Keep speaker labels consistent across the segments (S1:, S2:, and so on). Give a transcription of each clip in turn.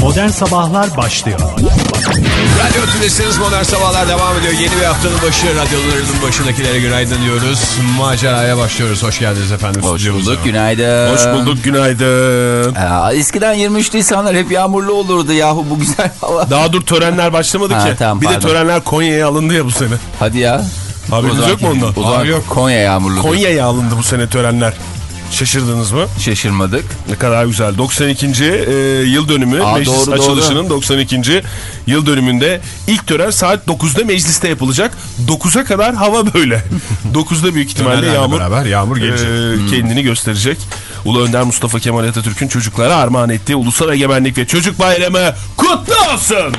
S1: Modern Sabahlar başlıyor.
S2: Radyo Tülesi'niz Modern Sabahlar devam ediyor. Yeni bir haftanın başı radyolarının başındakilere günaydın diyoruz. Maceraya başlıyoruz. Hoş geldiniz efendim.
S3: Hoş
S2: stüdyomuza.
S3: bulduk günaydın.
S4: Hoş bulduk günaydın.
S3: Aa, eskiden 23 Nisanlar hep yağmurlu olurdu yahu bu güzel hava.
S4: Daha dur törenler başlamadı
S3: Ha,
S4: ki.
S3: tamam,
S4: bir de
S3: pardon.
S4: törenler Konya'ya alındı ya bu sene.
S3: Hadi ya.
S4: Haberiniz yok mu ondan?
S3: Zaman
S2: Abi yok.
S3: Konya yağmurlu.
S4: Konya'ya alındı bu sene törenler. Şaşırdınız mı?
S3: Şaşırmadık.
S4: Ne kadar güzel. 92. e, yıl dönümü.
S3: Aa,
S4: meclis
S3: doğru, doğru.
S4: açılışının 92. yıl dönümünde ilk tören saat 9'da mecliste yapılacak. 9'a kadar hava böyle. 9'da büyük ihtimalle yağmur,
S2: beraber yağmur gelecek.
S4: e, kendini gösterecek. Ulu Önder Mustafa Kemal Atatürk'ün çocuklara armağan ettiği Ulusal Egemenlik ve Çocuk Bayramı kutlu olsun.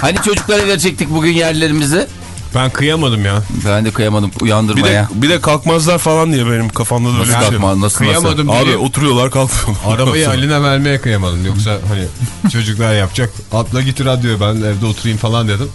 S3: Hani çocuklara verecektik bugün yerlerimizi?
S2: Ben kıyamadım ya.
S3: Ben de kıyamadım
S4: Bir de,
S3: uyandırmaya.
S4: bir de kalkmazlar falan diye benim kafamda da öyle
S3: Nasıl
S4: bir şey.
S3: kalkma nasıl
S2: Kıyamadım
S3: nasıl?
S4: Abi
S2: diye
S4: oturuyorlar kalkıyorlar.
S2: arabayı Ali'ne vermeye kıyamadım. Yoksa hani çocuklar yapacak. Atla git radyoya ben evde oturayım falan dedim.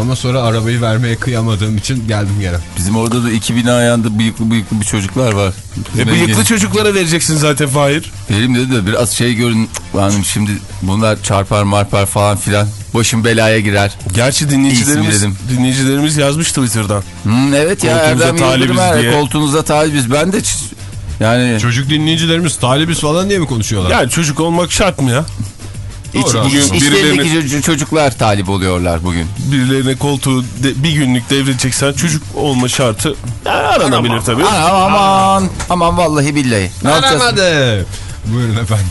S2: Ama sonra arabayı vermeye kıyamadığım için geldim gene.
S3: Bizim orada da 2000 ayağında bıyıklı bıyıklı bir çocuklar var.
S4: E bıyıklı çocuklara vereceksin zaten Fahir.
S3: Benim dedi de biraz şey görün. Hanım şimdi bunlar çarpar marpar falan filan. Başım belaya girer.
S4: Gerçi dinleyicilerimiz dinleyicilerimiz yazmış Twitter'dan.
S3: Hmm, evet ya Erdem
S4: talibiz diye.
S3: koltuğunuza talibiz. Ben de yani
S2: Çocuk dinleyicilerimiz talibiz falan diye mi konuşuyorlar?
S4: Yani çocuk olmak şart mı ya?
S3: iç,
S4: Bugün
S3: içlerindeki
S4: birilerini-
S3: çocuk- çocuklar talip oluyorlar bugün.
S4: Birilerine koltuğu de- bir günlük devredeceksen çocuk olma şartı yani aranabilir tabii.
S3: Anam aman aman vallahi billahi. Ne yapacağız?
S2: Aramadı. Buyurun efendim.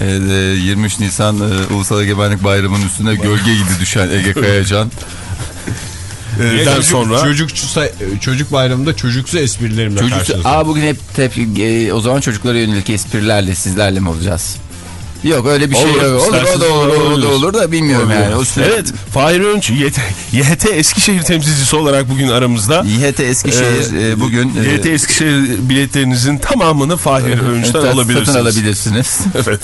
S3: Evet, e, 23 Nisan e, Ulusal Egemenlik Bayramı'nın üstüne gölge gibi düşen Ege Kayacan.
S4: Ee,
S2: çocuk,
S4: sonra
S2: Çocuk, çocuk bayramında çocuksu esprilerimle
S3: Çocuk,
S2: karşınızda.
S3: aa bugün hep, hep e, o zaman çocuklara yönelik esprilerle sizlerle mi olacağız? Yok öyle bir şey
S4: Olur,
S3: yok. Olur, o da olur, o da
S4: olabilir.
S3: olur da bilmiyorum yani. O süre-
S4: Evet Fahir Önç YT, YT Eskişehir temsilcisi olarak bugün aramızda.
S3: İHT Eskişehir e, bugün e,
S4: YT Eskişehir biletlerinizin tamamını Fahir Önç'ten
S3: satın
S4: alabilirsiniz.
S3: alabilirsiniz.
S4: Evet.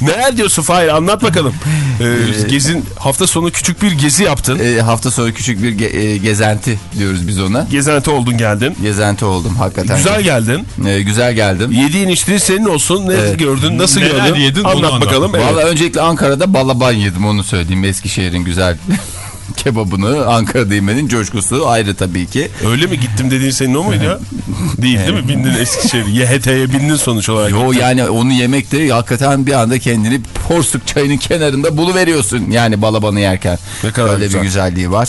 S4: Neler diyorsun Fahir anlat bakalım. Ee, gezin hafta sonu küçük bir gezi yaptın.
S3: E, hafta sonu küçük bir ge- e, gezenti diyoruz biz ona.
S4: Gezenti oldun geldin.
S3: Gezenti oldum hakikaten.
S4: Güzel geldin.
S3: E, güzel geldim.
S4: Yediğin içtiğin senin olsun. Ne
S3: Evet.
S4: gördün? Nasıl
S2: Neler
S4: gördün?
S2: yedin,
S4: anlat
S2: anlat.
S4: bakalım. Evet.
S3: Valla öncelikle Ankara'da balaban yedim onu söyleyeyim. Eskişehir'in güzel kebabını Ankara'da yemenin coşkusu ayrı tabii ki.
S4: Öyle mi gittim dediğin senin o muydu ya? Değil değil mi? Bindin Eskişehir. YHT'ye bindin sonuç olarak.
S3: Yo yani onu yemekte hakikaten bir anda kendini Porsuk çayının kenarında buluveriyorsun yani balabanı yerken.
S4: Ne kadar
S3: Öyle
S4: güzel.
S3: bir güzelliği var.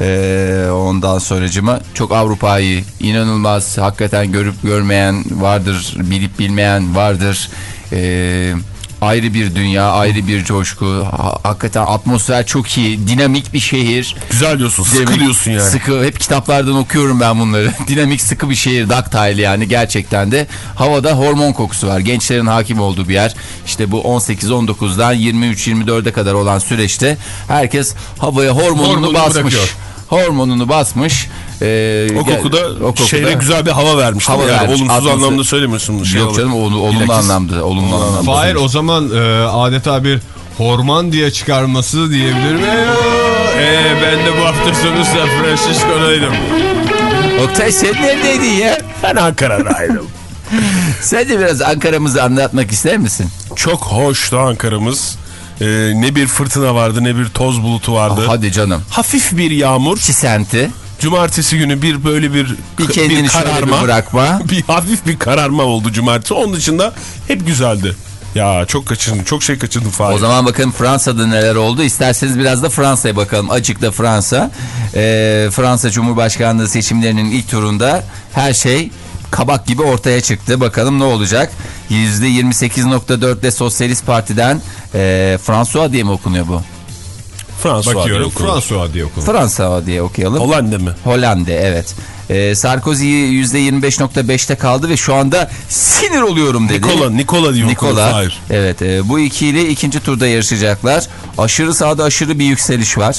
S3: Ee, ondan sonracıma çok Avrupa'yı inanılmaz hakikaten görüp görmeyen vardır, bilip bilmeyen vardır. Ee, ayrı bir dünya, ayrı bir coşku. Ha- hakikaten atmosfer çok iyi, dinamik bir şehir.
S4: Güzel diyorsun. Sıkı
S3: Dinamik,
S4: diyorsun yani.
S3: Sıkı. Hep kitaplardan okuyorum ben bunları. Dinamik sıkı bir şehir. Ductile yani gerçekten de. Havada hormon kokusu var. Gençlerin hakim olduğu bir yer. İşte bu 18-19'dan 23-24'e kadar olan süreçte herkes havaya hormonunu
S2: Hormonunu
S3: basmış.
S2: bırakıyor.
S3: Hormonunu basmış. Ee,
S4: O
S3: gel-
S4: şehre güzel bir hava vermiş.
S3: Hava
S4: yani
S3: vermiş.
S4: olumsuz
S3: Atmosfer-
S4: anlamda söylemiyorsun. Şey
S3: Yok canım olu- olumlu
S4: Bilakis-
S3: anlamda. Olumlu anlamda.
S2: Fahir o zaman e, adeta bir horman diye çıkarması diyebilir mi? Eee ben de bu hafta sonu San Francisco'daydım.
S3: Oktay sen neredeydin ya?
S4: Ben Ankara'daydım.
S3: Sen de biraz Ankara'mızı anlatmak ister misin?
S4: Çok hoştu Ankara'mız. Ee, ne bir fırtına vardı ne bir toz bulutu vardı.
S3: Hadi canım.
S4: Hafif bir yağmur.
S3: Çisenti.
S4: Cumartesi günü bir böyle bir,
S3: Bir kendini şöyle bir bırakma.
S4: bir hafif bir kararma oldu cumartesi. Onun dışında hep güzeldi. Ya çok kaçırdım. Çok şey kaçırdım Fahir.
S3: O zaman bakın Fransa'da neler oldu. İsterseniz biraz da Fransa'ya bakalım. Açıkta Fransa. Ee, Fransa Cumhurbaşkanlığı seçimlerinin ilk turunda her şey kabak gibi ortaya çıktı. Bakalım ne olacak? %28.4'le Sosyalist Parti'den e, François diye mi okunuyor bu?
S4: Fransa
S2: Bakıyorum François diye okunur.
S3: Fransa diye okuyalım.
S4: Hollanda mı?
S3: Hollanda evet. Ee, Sarkozy %25.5'te kaldı ve şu anda sinir oluyorum dedi.
S4: Nikola, Nikola diyor.
S3: Nikola.
S4: Hayır.
S3: Evet e, bu ikili ikinci turda yarışacaklar. Aşırı sağda aşırı bir yükseliş var.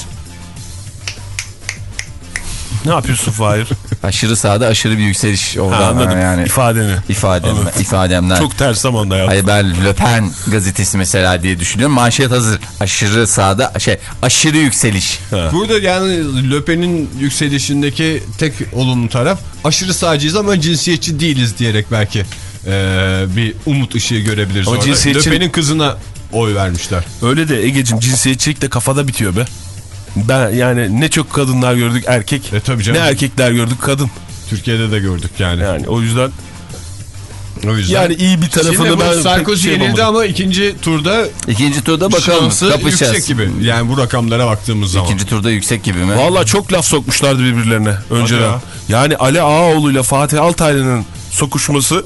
S4: Ne yapıyorsun Fahir?
S3: Aşırı sağda aşırı bir yükseliş
S4: Ha,
S3: oradan
S4: anladım.
S3: yani
S4: İfadeni.
S3: ifadem,
S4: Anladım.
S3: ifademden.
S4: Çok ters zamanda ya.
S3: Hayır ben Le Pen gazetesi mesela diye düşünüyorum. Manşet hazır. Aşırı sağda şey aşırı yükseliş.
S2: Burada yani Löpen'in yükselişindeki tek olumlu taraf aşırı sağcıyız ama cinsiyetçi değiliz diyerek belki e, bir umut ışığı görebiliriz
S4: Ama
S2: orada.
S4: cinsiyetçi-
S2: Löpen'in kızına oy vermişler.
S4: Öyle de Ege'cim cinsiyetçilik de kafada bitiyor be. Ben yani ne çok kadınlar gördük erkek.
S2: E tabii canım.
S4: Ne erkekler gördük kadın.
S2: Türkiye'de de gördük yani.
S4: Yani o yüzden
S2: O yüzden.
S4: yani iyi bir tarafını
S2: Şimdi
S4: ben
S2: Sarkozy
S4: şey
S2: yenildi
S4: yapamadım.
S2: ama ikinci turda
S3: İkinci turda bakalım kapışacağız.
S2: yüksek gibi. Yani bu rakamlara baktığımız zaman.
S3: İkinci turda yüksek gibi mi?
S4: Valla çok laf sokmuşlardı birbirlerine önceden.
S2: ya.
S4: Yani Ali Ağaoğlu ile Fatih Altaylı'nın sokuşması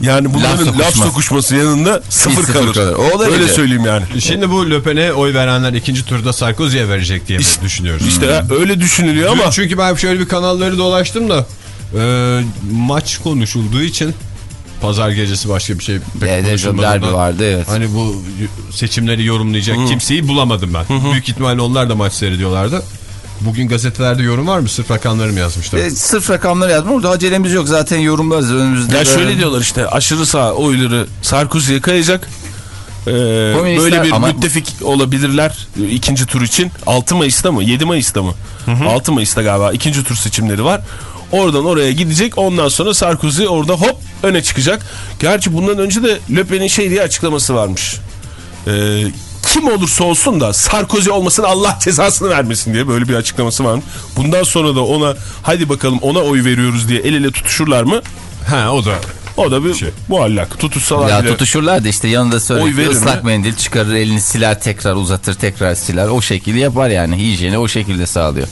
S4: yani bunların laf,
S3: sokuşması.
S4: sokuşması yanında sıfır,
S3: sıfır
S4: kalır.
S3: kalır. O da
S4: Öyle
S3: öyle.
S4: söyleyeyim yani.
S2: Şimdi bu Löpen'e oy verenler ikinci turda Sarkozy'ye verecek diye mi düşünüyoruz.
S4: İşte ha, öyle düşünülüyor ama
S2: Çünkü ben şöyle bir kanalları dolaştım da e, maç konuşulduğu için pazar gecesi başka bir şey konuşulmadığından,
S3: derbi vardı evet.
S2: Hani bu seçimleri yorumlayacak kimseyi bulamadım ben. Büyük ihtimalle onlar da maç seyrediyorlardı. Bugün gazetelerde yorum var mı? Sırf rakamları mı yazmışlar?
S3: E, sırf rakamları yazdım. Orada acelemiz yok. Zaten yorumlarız önümüzde.
S4: ya şöyle diyorlar işte aşırı sağ oyları Sarkozy'ye kayacak. Ee, böyle bir
S3: ama-
S4: müttefik olabilirler ikinci tur için. 6 Mayıs'ta mı? 7 Mayıs'ta mı? 6 Mayıs'ta galiba ikinci tur seçimleri var. Oradan oraya gidecek. Ondan sonra Sarkozy orada hop öne çıkacak. Gerçi bundan önce de Le Pen'in şey diye açıklaması varmış. Ee, kim olursa olsun da Sarkozy olmasın Allah cezasını vermesin diye böyle bir açıklaması varmış. Bundan sonra da ona hadi bakalım ona oy veriyoruz diye el ele tutuşurlar mı?
S2: Ha o da.
S4: O da bir
S2: Şey.
S4: muallak. Tutuşsalar
S3: Ya
S4: bile.
S3: tutuşurlar da işte yanında
S4: Oy
S3: söyle
S4: verir
S3: ıslak
S4: mi?
S3: mendil çıkarır elini siler tekrar uzatır tekrar siler o şekilde yapar yani hijyeni o şekilde sağlıyor.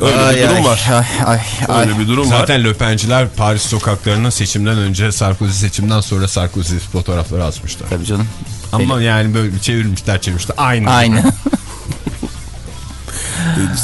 S4: Öyle bir
S3: Ay,
S4: durum
S3: ay,
S4: var.
S3: Ay, ay, ay.
S4: Öyle bir durum var.
S2: Zaten Löpenciler Paris sokaklarına seçimden önce Sarkozy seçimden sonra Sarkozy fotoğrafları asmışlar.
S3: Tabii canım.
S2: Ama yani böyle çevirmişler çevirmişler. Aynı.
S3: Aynı.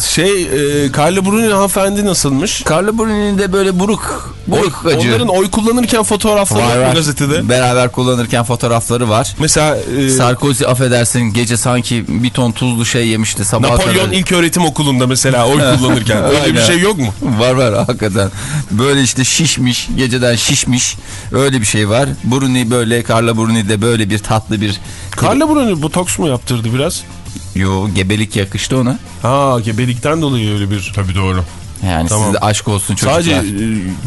S4: Şey, e, Carla Bruni hanımefendi nasılmış?
S3: Carlo Bruni'nin de böyle buruk buruk
S4: Oy-
S3: acı.
S4: Onların oy kullanırken fotoğrafları
S3: Var,
S4: var gazetede.
S3: Beraber kullanırken fotoğrafları var.
S4: Mesela e,
S3: Sarkozy affedersin gece sanki bir ton tuzlu şey yemişti sabah
S4: Napolyon
S3: kadar.
S4: İlköğretim Okulu'nda mesela oy kullanırken. Öyle bir şey yok mu?
S3: Var var hakikaten. Böyle işte şişmiş, geceden şişmiş. Öyle bir şey var. Bruni böyle, Carla Bruni de böyle bir tatlı bir...
S4: Carla Bruni botoks mu yaptırdı biraz?
S3: Yo gebelik yakıştı ona.
S4: Ha gebelikten dolayı öyle bir.
S2: Tabii doğru.
S3: Yani
S4: Tamam.
S3: size aşk olsun çocuklar.
S4: Sadece e,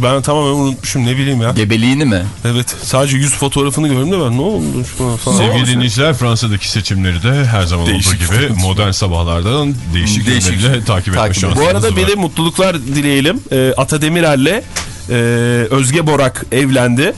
S4: ben tamamen unutmuşum ne bileyim ya.
S3: Gebeliğini mi?
S4: Evet sadece yüz fotoğrafını gördüm de ben ne oldu şu falan.
S2: Sevgili dinleyiciler Fransa'daki seçimleri de her zaman
S4: Değişik.
S2: olduğu gibi modern sabahlardan değişik,
S3: Değişik.
S2: yönleriyle takip etme
S3: Takip.
S2: şansınız
S4: Bu arada bir de mutluluklar dileyelim. Ee, Ata Demirer'le e, Özge Borak evlendi.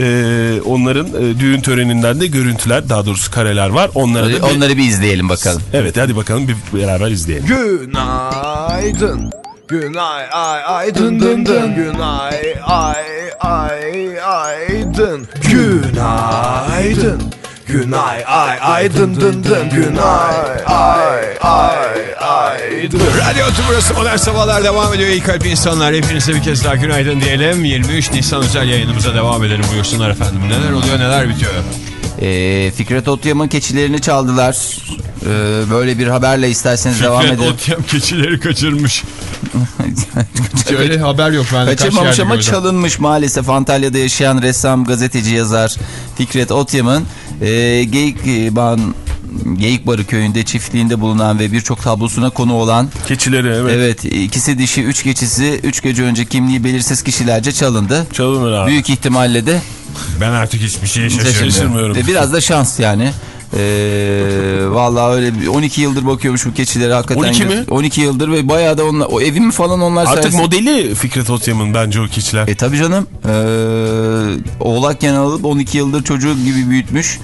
S4: Ee, onların e, düğün töreninden de görüntüler daha doğrusı kareler var. Onlara da bir-
S3: Onları bir izleyelim bakalım.
S4: Evet hadi bakalım bir beraber izleyelim.
S5: Günaydın. Günay ay ay dın dın dın. Günay ay ay ay dın. Günaydın. Günay ay ay dın dın dın. Günay ay ay ay dın.
S2: Radyo burası Modern Sabahlar devam ediyor. İyi kalp insanlar hepinize bir kez daha günaydın diyelim. 23 Nisan özel yayınımıza devam edelim. Buyursunlar efendim. Neler oluyor neler bitiyor.
S3: Ee, Fikret Otyam'ın keçilerini çaldılar. Ee, böyle bir haberle isterseniz devam
S2: Fikret
S3: edelim.
S2: Otyam keçileri kaçırmış. Öyle haber yok. Ben
S3: Kaçırmamış ama
S2: gördüm.
S3: çalınmış maalesef. Antalya'da yaşayan ressam, gazeteci, yazar Fikret Otyam'ın e, Geyik e, Ban Geyik Barı köyünde çiftliğinde bulunan ve birçok tablosuna konu olan
S4: Keçileri evet.
S3: evet ikisi dişi üç keçisi üç gece önce kimliği belirsiz kişilerce çalındı.
S4: Çalınır abi.
S3: Büyük ihtimalle de
S2: Ben artık hiçbir şeye
S4: Şaşırmıyorum.
S2: şaşırmıyorum.
S3: ve biraz da şans yani. Ee, vallahi öyle bir 12 yıldır bakıyormuş bu keçilere hakikaten.
S4: 12 mi?
S3: 12 yıldır ve bayağı da onlar o evim falan onlar
S4: Artık
S3: sayesinde-
S4: modeli Fikret Otyam'ın bence o keçiler.
S3: E tabi canım. Ee, oğlakken alıp 12 yıldır çocuğu gibi büyütmüş.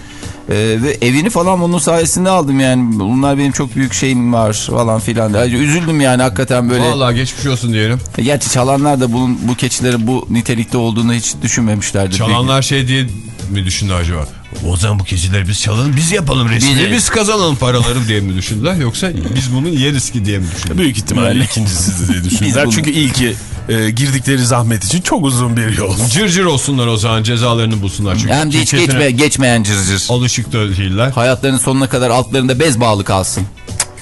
S3: Ee, ve evini falan bunun sayesinde aldım yani. Bunlar benim çok büyük şeyim var falan filan. Ayrıca üzüldüm yani hakikaten böyle.
S2: Vallahi geçmiş olsun diyelim.
S3: Gerçi çalanlar da bunun bu keçilerin bu nitelikte olduğunu hiç düşünmemişlerdi.
S2: Çalanlar şey diye mi düşündü acaba? O zaman bu keçileri biz çalalım biz yapalım resmini
S3: Biz-
S2: biz, kazanalım paraları diye mi düşündüler yoksa biz bunu yeriz ki diye mi düşündüler?
S4: Büyük ihtimalle ikincisi diye düşündüler.
S3: bunu-
S4: Çünkü ilki e, girdikleri zahmet için çok uzun bir yol.
S2: Cırcır cır olsunlar o zaman cezalarını bulsunlar çünkü.
S3: Hem de hiç geçme, geçmeyen cırcır.
S2: Alışık da değiller.
S3: Hayatlarının sonuna kadar altlarında bez bağlı kalsın.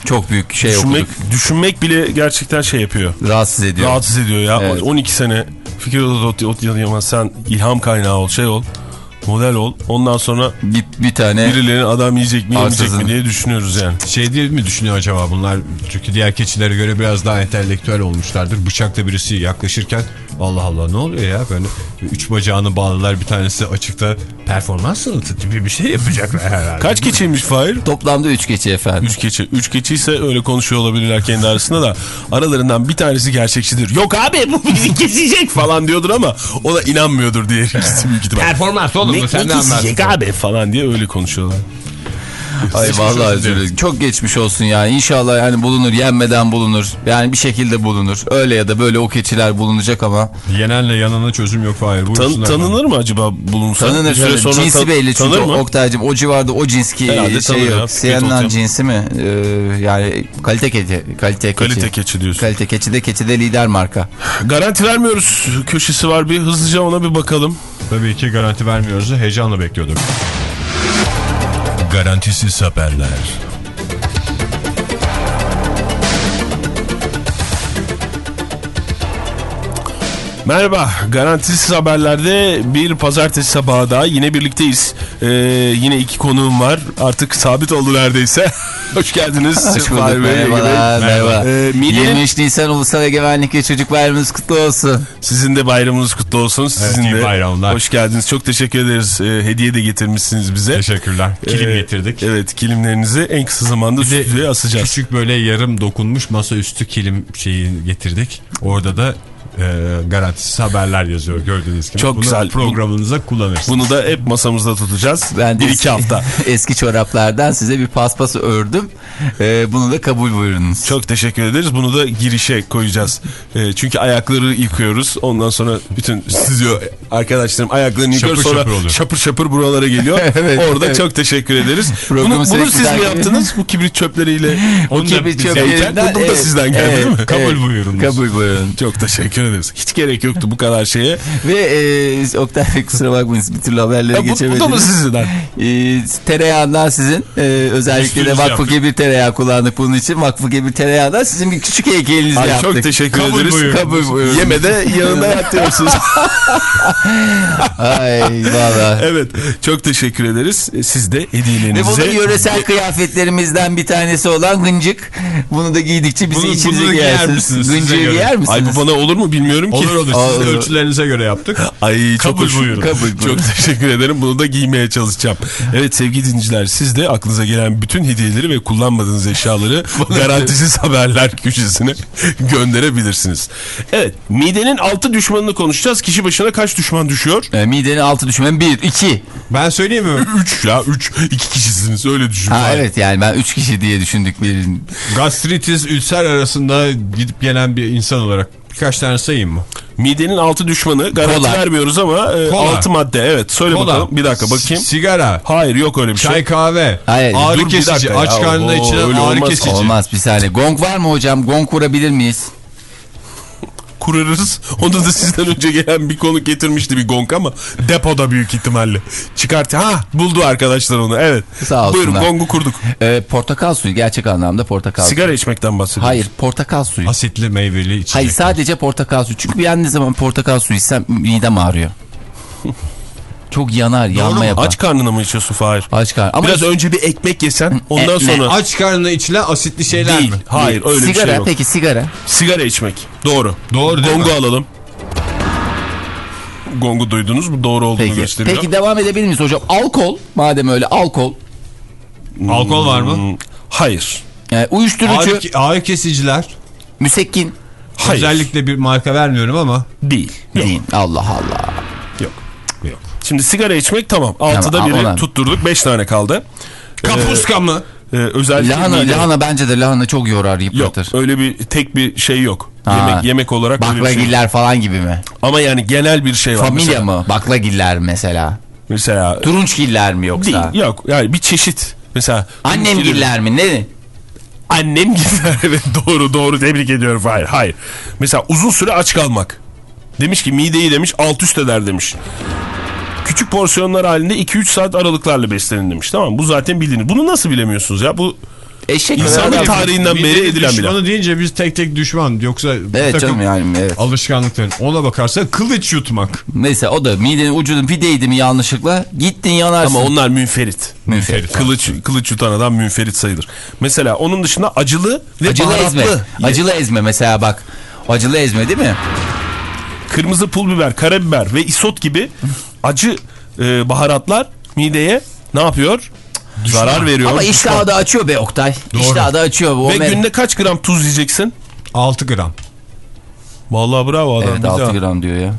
S3: Çok büyük şey
S4: Düşünmek,
S3: okuduk.
S4: düşünmek bile gerçekten şey yapıyor.
S3: Rahatsız ediyor.
S4: Rahatsız ediyor ya.
S3: Evet.
S4: 12 sene Fikret Otyam'a sen ilham kaynağı ol, şey ol, model ol. Ondan sonra
S3: Bir, bir tane
S4: birilerinin adam yiyecek mi yemeyecek mi diye düşünüyoruz yani.
S2: Şey diye mi düşünüyor acaba bunlar? Çünkü diğer keçilere göre biraz daha entelektüel olmuşlardır. Bıçakla birisi yaklaşırken Allah Allah ne oluyor ya böyle üç bacağını bağlılar bir tanesi açıkta performans sanatı gibi bir şey yapacaklar herhalde.
S4: Kaç keçiymiş Fahir?
S3: Toplamda 3 geçi efendim.
S4: Üç keçi. Üç keçi ise öyle konuşuyor olabilirler kendi arasında da. Aralarından bir tanesi gerçekçidir. Yok abi bu bizi kesecek falan diyordur ama o da inanmıyordur diye.
S2: Performans oğlum
S4: Ne, ne
S2: ne
S4: kesecek abi falan diye öyle konuşuyorlar.
S3: Ay vallahi dilerim. Çok geçmiş olsun ya. İnşallah yani bulunur, yenmeden bulunur. Yani bir şekilde bulunur. Öyle ya da böyle o keçiler bulunacak ama.
S2: Yenenle yanana çözüm yok Fahir.
S4: Tan- tanınır mı acaba bulunsa?
S3: Tanınır.
S4: Bir süre sonra
S3: Cinsi
S4: tan-
S3: belli çünkü? Oktay'cım o civarda o cins ki
S4: Herhalde
S3: şey yok.
S4: Oktay.
S3: cinsi mi? Ee, yani kalite keçi. Kalite keçi.
S4: Kalite keçi diyorsun.
S3: Kalite keçi de keçi de lider marka.
S4: Garanti vermiyoruz köşesi var bir hızlıca ona bir bakalım.
S2: Tabii ki garanti vermiyoruz. Heyecanla bekliyorduk. Garantisiz haberler.
S4: Merhaba, garantisiz haberlerde bir pazartesi sabahı daha yine birlikteyiz. Ee, yine iki konuğum var. Artık sabit oldu neredeyse. Hoş geldiniz.
S3: Hoş bulduk.
S4: Fahir Bey.
S3: Merhabalar. Merhaba.
S4: Ee, midenin-
S3: 23 Nisan Ulusal Egemenlik ve Çocuk Bayramınız kutlu olsun.
S4: Sizin de bayramınız kutlu olsun. Sizin
S2: iyi
S4: de
S2: bayramlar.
S4: hoş geldiniz. Çok teşekkür ederiz. Ee, hediye de getirmişsiniz bize.
S2: Teşekkürler. Kilim
S4: Ee,
S2: getirdik.
S4: Evet, kilimlerinizi en kısa zamanda
S2: Bir
S4: stüdyoya asacağız.
S2: Küçük böyle yarım dokunmuş masaüstü kilim şeyi getirdik. Orada da e, garantisiz haberler yazıyor gördüğünüz gibi.
S4: Çok
S2: Bunu
S4: güzel.
S2: programınıza kullanırsınız.
S4: Bunu da hep masamızda tutacağız.
S3: Ben
S4: bir iki
S3: eski-
S4: hafta.
S3: eski çoraplardan size bir paspas ördüm. Ee, bunu da kabul buyurunuz.
S4: Çok teşekkür ederiz. Bunu da girişe koyacağız. Ee, çünkü ayakları yıkıyoruz. Ondan sonra bütün stüdyo arkadaşlarım ayaklarını yıkıyor.
S2: Şapır
S4: Sonra
S2: şapır oluyor.
S4: şapır şapır buralara geliyor.
S3: Evet,
S4: Orada
S3: evet.
S4: çok teşekkür ederiz.
S3: Programı
S4: bunu bunu siz mi yaptınız? Bu kibrit çöpleriyle.
S2: Onu
S3: kibrit çöplerinden-
S4: Bu da sizden geldi değil mi?
S2: Kabul buyurunuz.
S3: Kabul buyurun.
S4: Çok teşekkür ederiz. Hiç gerek yoktu bu kadar şeye.
S3: Ve e, Oktay Bey kusura bakmayın bir türlü haberlere
S4: Ya bu, bu da mı sizden?
S3: E, tereyağından sizin e, özellikle de Vakfı. Kebir tereyağı kullandık bunun için. Vakfı Kebir tereyağından sizin bir küçük heykelinizi
S4: Ay,
S3: yaptık.
S4: çok teşekkür
S2: Kabul
S4: ederiz.
S2: buyurunuz.
S3: Kabul buyurunuz.
S4: Yemede yanında yatıyorsunuz.
S3: Ay valla.
S4: evet. Çok teşekkür ederiz. Siz de
S3: Ve bu da
S4: hediyelerinizi...
S3: yöresel kıyafetlerimizden bir tanesi olan gıncık. Bunu da giydikçe bizi
S2: Bunu-
S3: içinize
S2: bunu giyer misiniz
S3: Gıncığı giyer misiniz?
S4: Ay bu bana olur mu bilmiyorum ki.
S2: Olur olur. Siz de ölçülerinize göre yaptık.
S4: Ay çok
S2: Kabul
S4: hoş.
S2: buyurun.
S3: Kabul buyurun.
S4: Çok teşekkür ederim. Bunu da giymeye çalışacağım. Evet sevgili dinleyiciler siz de aklınıza gelen bütün hediyeleri ve kullanmadığınız eşyaları garantisiz haberler köşesine gönderebilirsiniz. Evet midenin altı düşmanını konuşacağız. Kişi başına kaç düşman düşüyor?
S3: E, midenin altı düşmen bir, iki.
S2: Ben söyleyeyim mi?
S4: 3 ya 3. 2 kişisiniz öyle düşün.
S3: Ha evet yani ben üç kişi diye düşündük bir.
S2: Gastritis, ülser arasında gidip gelen bir insan olarak birkaç tane sayayım mı?
S4: Midenin altı düşmanı garanti
S3: Kola.
S4: vermiyoruz ama e,
S2: Kola.
S4: altı madde. Evet söyle
S2: Kola,
S4: bakalım. Bir dakika bakayım.
S2: s- Sigara,
S4: Hayır yok öyle bir şey.
S2: çay kahve,
S3: Hayır,
S2: ağrı
S4: dur bir
S2: kesici, aç karnına içilen ağrı
S4: olmaz.
S2: kesici.
S3: Olmaz bir saniye. Gong var mı hocam? Gong kurabilir miyiz?
S4: Kurarız. Onda da sizden önce gelen bir konuk getirmişti bir gong ama depoda büyük ihtimalle. Çıkart. Ha buldu arkadaşlar onu. Evet.
S3: Sağ olsunlar.
S4: Buyurun gongu kurduk.
S3: E, portakal suyu gerçek anlamda portakal suyu.
S4: Sigara içmekten bahsediyoruz.
S3: Hayır portakal suyu.
S2: Asitli meyveli içecek.
S3: Hayır sadece portakal suyu. Çünkü ben ne zaman portakal suyu içsem midem ağrıyor. Çok yanar, yanma yapar.
S4: Aç karnına mı içiyorsun Fahir?
S3: Aç karnı. Ama
S4: Biraz önce bir ekmek yesen ondan
S3: E,
S4: sonra
S2: Aç karnına içilen asitli şeyler
S4: değil.
S2: mi?
S4: Hayır öyle
S3: sigara,
S4: bir şey yok.
S3: peki sigara.
S4: Sigara içmek. Doğru.
S2: Doğru değil
S4: Gongu
S2: mi?
S4: alalım. Gongu duydunuz mu? Doğru olduğunu
S3: Peki.
S4: gösteriyor.
S3: Peki devam edebilir miyiz hocam? Alkol, madem öyle alkol.
S2: Alkol var mı?
S4: Hmm, Hayır.
S3: E, uyuşturucu,
S2: Ağrı, ağrı kesiciler.
S3: müsekkin.
S4: Hayır.
S2: Özellikle bir marka vermiyorum ama
S4: Değil. Yok.
S3: Değil. Allah Allah.
S4: Yok. Yok. Şimdi sigara içmek tamam. Altıda
S3: Tamam,
S4: biri
S3: olan.
S4: tutturduk. Beş tane kaldı.
S2: kapuska mı?
S4: Ee, özellikle
S3: Lahana,
S4: mide-
S3: lahana bence de lahana çok yorar,
S4: Yok
S3: yıpratır.
S4: öyle bir tek bir şey yok.
S3: Ha.
S4: Yemek yemek olarak şey yok.
S3: Baklagiller falan gibi mi?
S4: Ama yani genel bir şey var.
S3: Familya
S4: mesela,
S3: mı? Baklagiller mesela.
S4: Mesela
S3: Turunçgiller mi yoksa?
S4: değil yok yani bir çeşit. Mesela
S3: Annemgiller mi? Ne?
S4: Annem gider. evet doğru doğru tebrik ediyorum. Hayır hayır. Mesela uzun süre aç kalmak. Demiş ki mideyi demiş alt üst eder demiş. Küçük porsiyonlar halinde 2-3 saat aralıklarla beslenin demiş. Tamam bu zaten bilinir. Bunu nasıl bilemiyorsunuz ya? Bu
S3: Eşek
S4: İnsanlık tarihinden beri edilen bile.
S2: Düşmanı deyince biz tek tek düşman. Yoksa
S3: Evet
S2: takım
S3: canım yani evet.
S2: alışkanlıkların. Ona bakarsa kılıç yutmak.
S3: Mesela o da midenin ucunun pideydi mi yanlışlıkla gittin yanarsın.
S4: ama onlar münferit.
S3: Münferit.
S4: Kılıç kılıç yutan adam münferit sayılır. Mesela onun dışında acılı ve
S3: Acılı
S4: baharatlı.
S3: ezme. Acılı ezme mesela bak. Acılı ezme değil mi?
S4: kırmızı pul biber, karabiber ve isot gibi acı e, baharatlar mideye ne yapıyor? Zarar veriyor.
S3: Ama iştahı da açıyor be Oktay. İştahı da açıyor. O
S4: Ve
S3: mer-
S4: günde kaç gram tuz yiyeceksin?
S2: 6 gram.
S4: Vallahi bravo adam.
S3: Evet
S4: bir
S3: 6
S4: daha.
S3: gram diyor ya.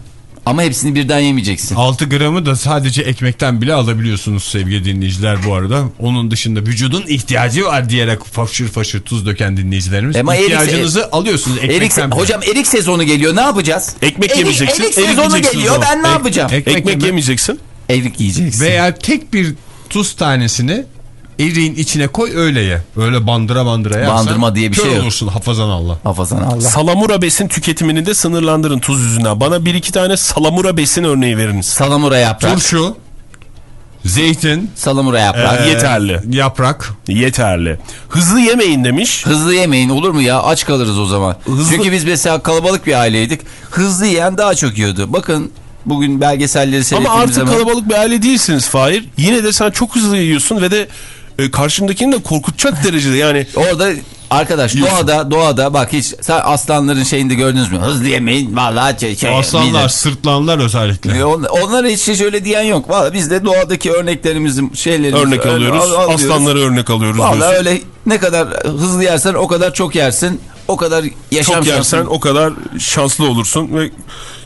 S3: Ama hepsini birden yemeyeceksin.
S2: 6 gramı da sadece ekmekten bile alabiliyorsunuz sevgili dinleyiciler bu arada. Onun dışında vücudun ihtiyacı var diyerek faşır faşır tuz döken dinleyicilerimiz.
S3: Ama erik-
S2: İhtiyacınızı alıyorsunuz
S3: Erik,
S2: ekmekten bile.
S3: hocam erik sezonu geliyor ne yapacağız?
S4: Ekmek
S3: Erik-
S4: yemeyeceksin,
S3: Erik
S4: erik
S3: sezonu geliyor ben ne
S2: Ek-
S3: yapacağım?
S2: ek-
S4: Ekmek
S2: yeme-
S4: yemeyeceksin.
S3: Erik yiyeceksin.
S2: Veya tek bir tuz tanesini eriğin içine koy öyle ye. Öyle bandıra bandıra yersen.
S3: Bandırma diye bir şey yok.
S2: olursun hafazan Allah.
S3: Hafazan Allah.
S4: Salamura besin tüketimini de sınırlandırın tuz yüzünden. Bana bir iki tane salamura besin örneği veriniz.
S3: Salamura yaprak.
S2: Turşu, zeytin,
S3: Salamura yaprak.
S4: Ee, Yeterli.
S2: yaprak.
S4: Yeterli. Hızlı yemeyin demiş.
S3: Hızlı yemeyin olur mu ya? Aç kalırız o zaman.
S4: Hızlı-
S3: Çünkü biz mesela kalabalık bir aileydik. Hızlı yiyen daha çok yiyordu. Bakın bugün belgeselleri
S4: Ama
S3: seyrettiğimiz
S4: artık
S3: zaman...
S4: kalabalık bir aile değilsiniz Fahir. Yine de sen çok hızlı yiyorsun ve de e, karşındakini de korkutacak derecede yani.
S3: Orada arkadaş doğada doğada bak hiç sen aslanların şeyinde gördünüz mü? Hızlı yemeyin vallahi şey, şey
S2: Aslanlar,
S3: mide-
S2: sırtlanlar özellikle.
S3: E, on- Onlara hiç hiç öyle diyen yok. Vallahi biz de doğadaki örneklerimizin şeylerimizi
S4: Örnek alıyoruz.
S3: al- alıyoruz.
S4: Aslanları örnek alıyoruz.
S3: Vallahi
S4: diyorsun.
S3: öyle ne kadar hızlı yersen o kadar çok yersin. O kadar yaşam
S4: Çok yersen
S3: şansın-
S4: o kadar şanslı olursun ve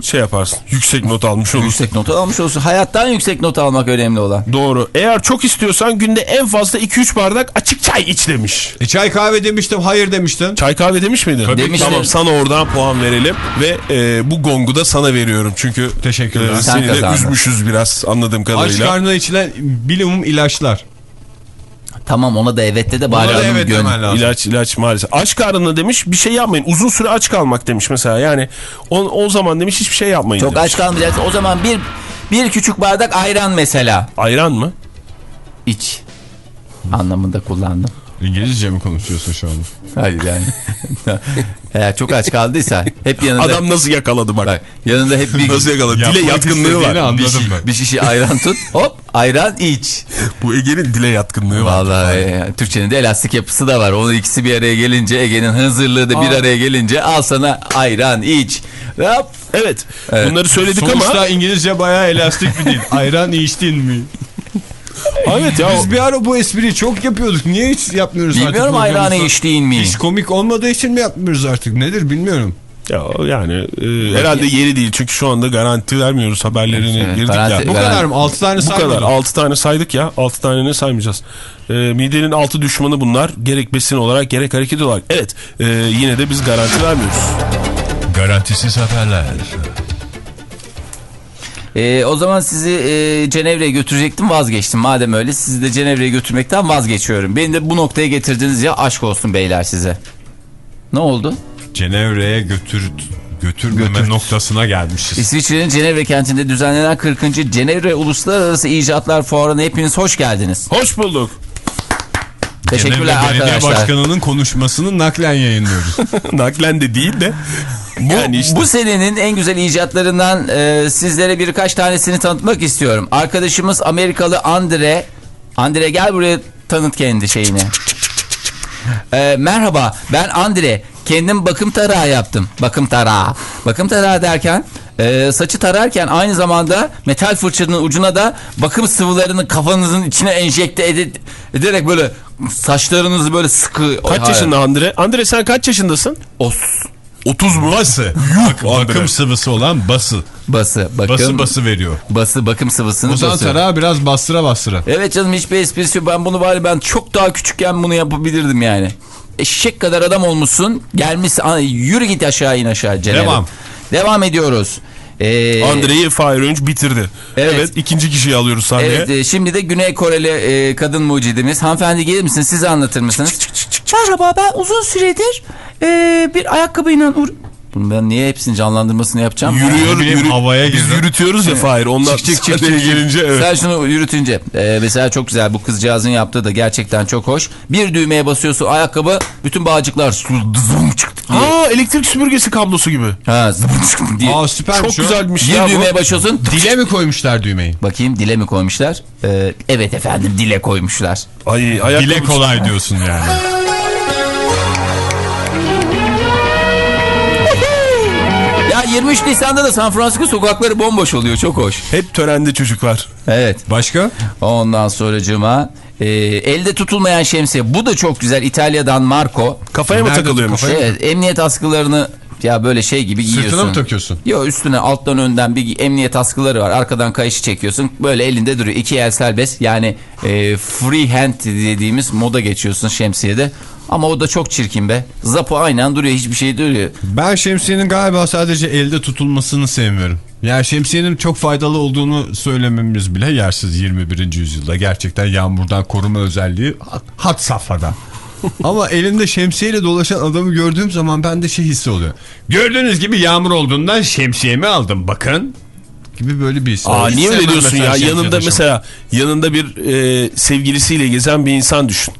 S4: şey yaparsın. Yüksek not almış olursun.
S3: yüksek not almış olsun. Hayattan yüksek not almak önemli olan.
S4: Doğru. Eğer çok istiyorsan günde en fazla 2-3 bardak açık çay iç demiş.
S2: E çay kahve demiştim, hayır demiştin.
S4: Çay kahve demiş miydin?
S3: Tabii Demiştim.
S4: Tamam sana oradan puan verelim ve e, bu gongu da sana veriyorum. Çünkü
S2: Teşekkürler.
S4: e,
S3: Sen
S4: seni de üzmüşüz biraz anladığım
S2: Aç
S4: kadarıyla.
S2: karnına içilen bilimum ilaçlar.
S3: Tamam ona da evet de de
S2: Ona
S3: bari
S2: da
S3: hanım
S2: evet
S3: gön-.
S4: İlaç ilaç maalesef. Aç karnına demiş bir şey yapmayın. Uzun süre aç kalmak demiş mesela. Yani o, o zaman demiş hiçbir şey yapmayın
S3: Çok
S4: demiş.
S3: aç kalmayacaksın. O zaman bir bir küçük bardak ayran mesela
S4: Ayran mı?
S3: iç anlamında kullandım.
S2: İngilizce mi konuşuyorsun şu anda?
S3: Hayır yani. Eğer çok aç kaldıysa hep yanında
S4: Adam nasıl yakaladı bak.
S3: bak yanında hep bir
S4: Nasıl yakaladı? Dile yatkınlığı var.
S2: anladım
S3: bir, şi-
S2: ben.
S3: bir şişe ayran tut. Hop ayran iç.
S4: Bu Ege'nin dile yatkınlığı var.
S3: Vallahi e, Türkçenin de elastik yapısı da var. Onun ikisi bir araya gelince Ege'nin hızırlığı da bir araya gelince al sana ayran iç. Hop.
S4: Evet.
S3: Evet.
S4: Bunları söyledik
S2: Sonuçta
S4: ama
S2: İngilizce bayağı elastik bir dil. Ayran içtin mi?
S4: Evet ya
S2: Biz bir ara bu espriyi çok yapıyorduk. Niye hiç yapmıyoruz artık?
S3: Bilmiyorum ayranı içtiğin mi?
S2: Hiç komik olmadığı için mi yapmıyoruz artık? Nedir bilmiyorum.
S4: Ya yani e, herhalde yeri değil çünkü şu anda garanti vermiyoruz haberlerini
S3: Evet,
S4: girdik
S3: garanti-
S4: ya.
S2: Bu
S3: Ben-
S2: kadar mı? 6 tane
S4: Bu
S2: saymadım.
S4: kadar 6 tane saydık ya 6 tane ne saymayacağız. E, midenin 6 düşmanı bunlar gerek besin olarak gerek hareket olarak. Evet e, yine de biz garanti vermiyoruz.
S2: Garantisiz haberler.
S3: Ee, o zaman sizi e, Cenevre'ye götürecektim vazgeçtim. Madem öyle sizi de Cenevre'ye götürmekten vazgeçiyorum. Beni de bu noktaya getirdiniz ya aşk olsun beyler size. Ne oldu?
S2: Cenevre'ye götür götürmeme noktasına gelmişiz.
S3: İsviçre'nin Cenevre kentinde düzenlenen 40. Cenevre Uluslararası İcatlar Fuarı'na hepiniz hoş geldiniz.
S4: Hoş bulduk.
S3: Teşekkürler
S2: Cenevre Belediye
S3: arkadaşlar.
S2: Başkanı'nın konuşmasını naklen yayınlıyoruz.
S4: Naklen de değil de.
S3: Bu,
S4: yani işte.
S3: bu senenin en güzel icatlarından e, sizlere birkaç tanesini tanıtmak istiyorum. Arkadaşımız Amerikalı Andre. Andre gel buraya tanıt kendi şeyini. E, merhaba ben Andre. Kendim bakım tarağı yaptım. Bakım tarağı. Bakım tarağı derken e, saçı tararken aynı zamanda metal fırçanın ucuna da bakım sıvılarını kafanızın içine enjekte ede- ederek böyle saçlarınızı böyle sıkı...
S4: Kaç yaşında Andre? Andre sen kaç yaşındasın?
S3: Os,
S4: 30 mu?
S2: Bası. Bak, bakım sıvısı olan bası.
S3: bası. Bakım,
S2: Bası bası veriyor.
S3: Bası bakım sıvısını
S2: O zaman
S3: basıyor.
S2: biraz bastıra bastıra.
S3: Evet canım hiçbir esprisi yok. Ben bunu bari ben çok daha küçükken bunu yapabilirdim yani. Eşek kadar adam olmuşsun. Gelmişsin. Ay, Yürü git aşağı in aşağı Cenevre.
S2: Devam.
S3: Devam ediyoruz. Ee,
S4: Andre'yi Fahir Önç bitirdi.
S3: Evet.
S4: Evet. ikinci kişiyi alıyoruz sahneye.
S3: Evet e, şimdi de Güney Koreli e, kadın mucidimiz. Hanımefendi gelir misiniz? Siz anlatır mısınız? Merhaba ben uzun süredir e, bir ayakkabıyla Bunu ben niye hepsini canlandırmasını yapacağım?
S4: Yürüyor,
S2: Ne bileyim,
S4: yürü,
S2: havaya
S4: biz
S2: girdi.
S4: yürütüyoruz ya Fahir. Ondan
S3: Çık, çık, çık,
S4: gelince evet.
S3: Sen şunu yürütünce e, mesela çok güzel bu kızcağızın yaptığı da gerçekten çok hoş. Bir düğmeye basıyorsun ayakkabı bütün bağcıklar zım çıktı diye.
S4: Aa elektrik süpürgesi kablosu gibi.
S3: Ha çıktı diye.
S2: Aa süpermiş
S4: Çok güzelmiş
S3: bir
S4: ya bu.
S3: düğmeye basıyorsun.
S2: Dile mi koymuşlar düğmeyi?
S3: Bakayım dile mi koymuşlar? Ee, evet efendim dile koymuşlar.
S4: Ay.
S2: Dile kolay diyorsun yani.
S3: 23 Nisan'da da San Francisco sokakları bomboş oluyor. Çok hoş.
S4: Hep törende çocuklar.
S3: Evet.
S2: Başka?
S3: Ondan sonracığıma e, elde tutulmayan şemsiye. Bu da çok güzel. İtalya'dan Marco.
S4: Kafaya mı
S2: Nerede
S4: takılıyormuş?
S2: kafaya?
S3: Evet, emniyet askılarını ya böyle şey gibi giyiyorsun.
S2: Sırtına mı takıyorsun?
S3: Yok üstüne alttan önden bir emniyet askıları var. Arkadan kayışı çekiyorsun. Böyle elinde duruyor. İki el serbest. Yani e, free hand dediğimiz moda geçiyorsun şemsiyede. Ama o da çok çirkin be. Zapı aynen duruyor. Hiçbir şey duruyor.
S2: Ben şemsiyenin galiba sadece elde tutulmasını sevmiyorum. Yani şemsiyenin çok faydalı olduğunu söylememiz bile yersiz 21. yüzyılda. Gerçekten yağmurdan koruma özelliği hat safhada. Ama elinde şemsiyeyle dolaşan adamı gördüğüm zaman bende şey hissi oluyor. Gördüğünüz gibi yağmur olduğundan şemsiyemi aldım bakın. Gibi böyle bir his.
S4: Aa niye öyle diyorsun ya?
S2: şemsiye
S4: Yanında
S2: taşımak.
S4: mesela yanında bir e, sevgilisiyle gezen bir insan düşün.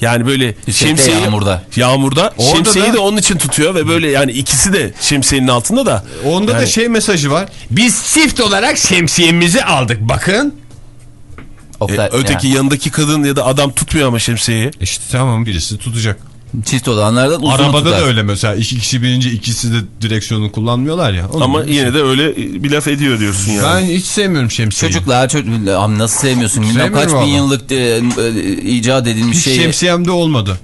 S4: Yani böyle
S3: de
S4: şemsiyeyi
S3: yağmurda.
S4: Yağmurda.
S2: Orada
S4: şemsiyeyi
S2: da-
S4: de onun için tutuyor ve böyle yani ikisi de şemsiyenin altında da.
S2: Onda da
S4: Yani-
S2: şey mesajı var. Biz çift olarak şemsiyemizi aldık bakın.
S4: E, öteki
S3: yani,
S4: yanındaki kadın ya da adam tutmuyor ama şemsiyeyi.
S2: İşte tamam birisi tutacak.
S3: çift olanlardan uzun
S2: Arabada
S3: tutar.
S2: da öyle mesela iki kişi binince ikisi de direksiyonu kullanmıyorlar ya.
S4: Ama
S2: bir
S4: yine
S2: şey.
S4: de öyle bir laf ediyor diyorsun yani.
S2: Ben hiç sevmiyorum şemsiyeyi.
S3: Çocuklar çocuk Am nasıl sevmiyorsun? Bilmem
S2: Sevmiyorum
S3: kaç bin yıllık e, e, icat edilmiş
S2: Hiç
S3: şey.
S2: şemsiyemde olmadı.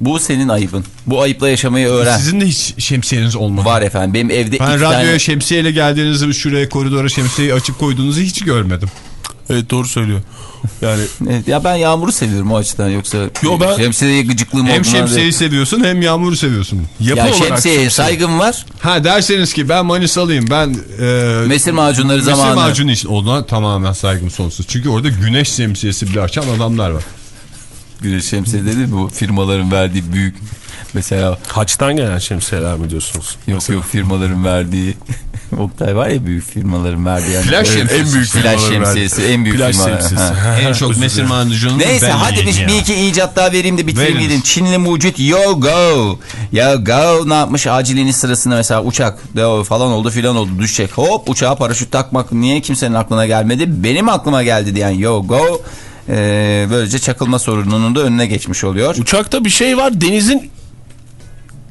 S3: Bu senin ayıbın. Bu ayıpla yaşamayı öğren.
S2: Sizin de hiç şemsiyeniz olmadı.
S3: Var efendim. Benim evde
S2: Ben
S3: iki
S2: radyoya
S3: tane...
S2: şemsiyeyle geldiğinizde şuraya koridora şemsiyeyi açıp koyduğunuzu hiç görmedim.
S4: Evet doğru söylüyor. Yani
S3: Evet, ya ben yağmuru seviyorum o açıdan yoksa
S4: Yo, ben-
S3: şemsiyeye gıcıklığım
S2: Hem şemsiyeyi
S3: değil.
S2: seviyorsun hem yağmuru seviyorsun.
S4: yapı
S3: Ya
S4: olarak
S3: şemsiyeye saygım var.
S2: Ha derseniz ki ben Manisalıyım ben e,
S3: Mesir macunları
S2: mesir
S3: zamanı.
S2: macunu için ona tamamen saygım sonsuz. Çünkü orada güneş şemsiyesi bile açan adamlar var.
S3: Güneş şemsiye dedi mi bu firmaların verdiği büyük mesela
S4: Haçtan gelen şemsiyeler mi diyorsunuz?
S3: yok yok firmaların verdiği Oktay var ya büyük firmaların verdiği yani.
S2: Flash
S3: Evet,
S2: şemsiyesi.
S3: en büyük flash şemsiyesi en büyük
S4: Flash
S3: firmalar.
S4: şemsiyesi.
S2: En çok mesir macunu
S3: Neyse
S2: ben
S3: hadi bir, bir iki icat daha vereyim de bitireyim
S2: Veriniz.
S3: gidin. Çinli mucit Yo Go. Yo Go ne yapmış acil iniş sırasında mesela uçak falan oldu filan oldu düşecek. Hop uçağa paraşüt takmak niye kimsenin aklına gelmedi? Benim aklıma geldi diyen Yo Go. Ee, böylece çakılma sorununun da önüne geçmiş oluyor.
S4: Uçakta bir şey var denizin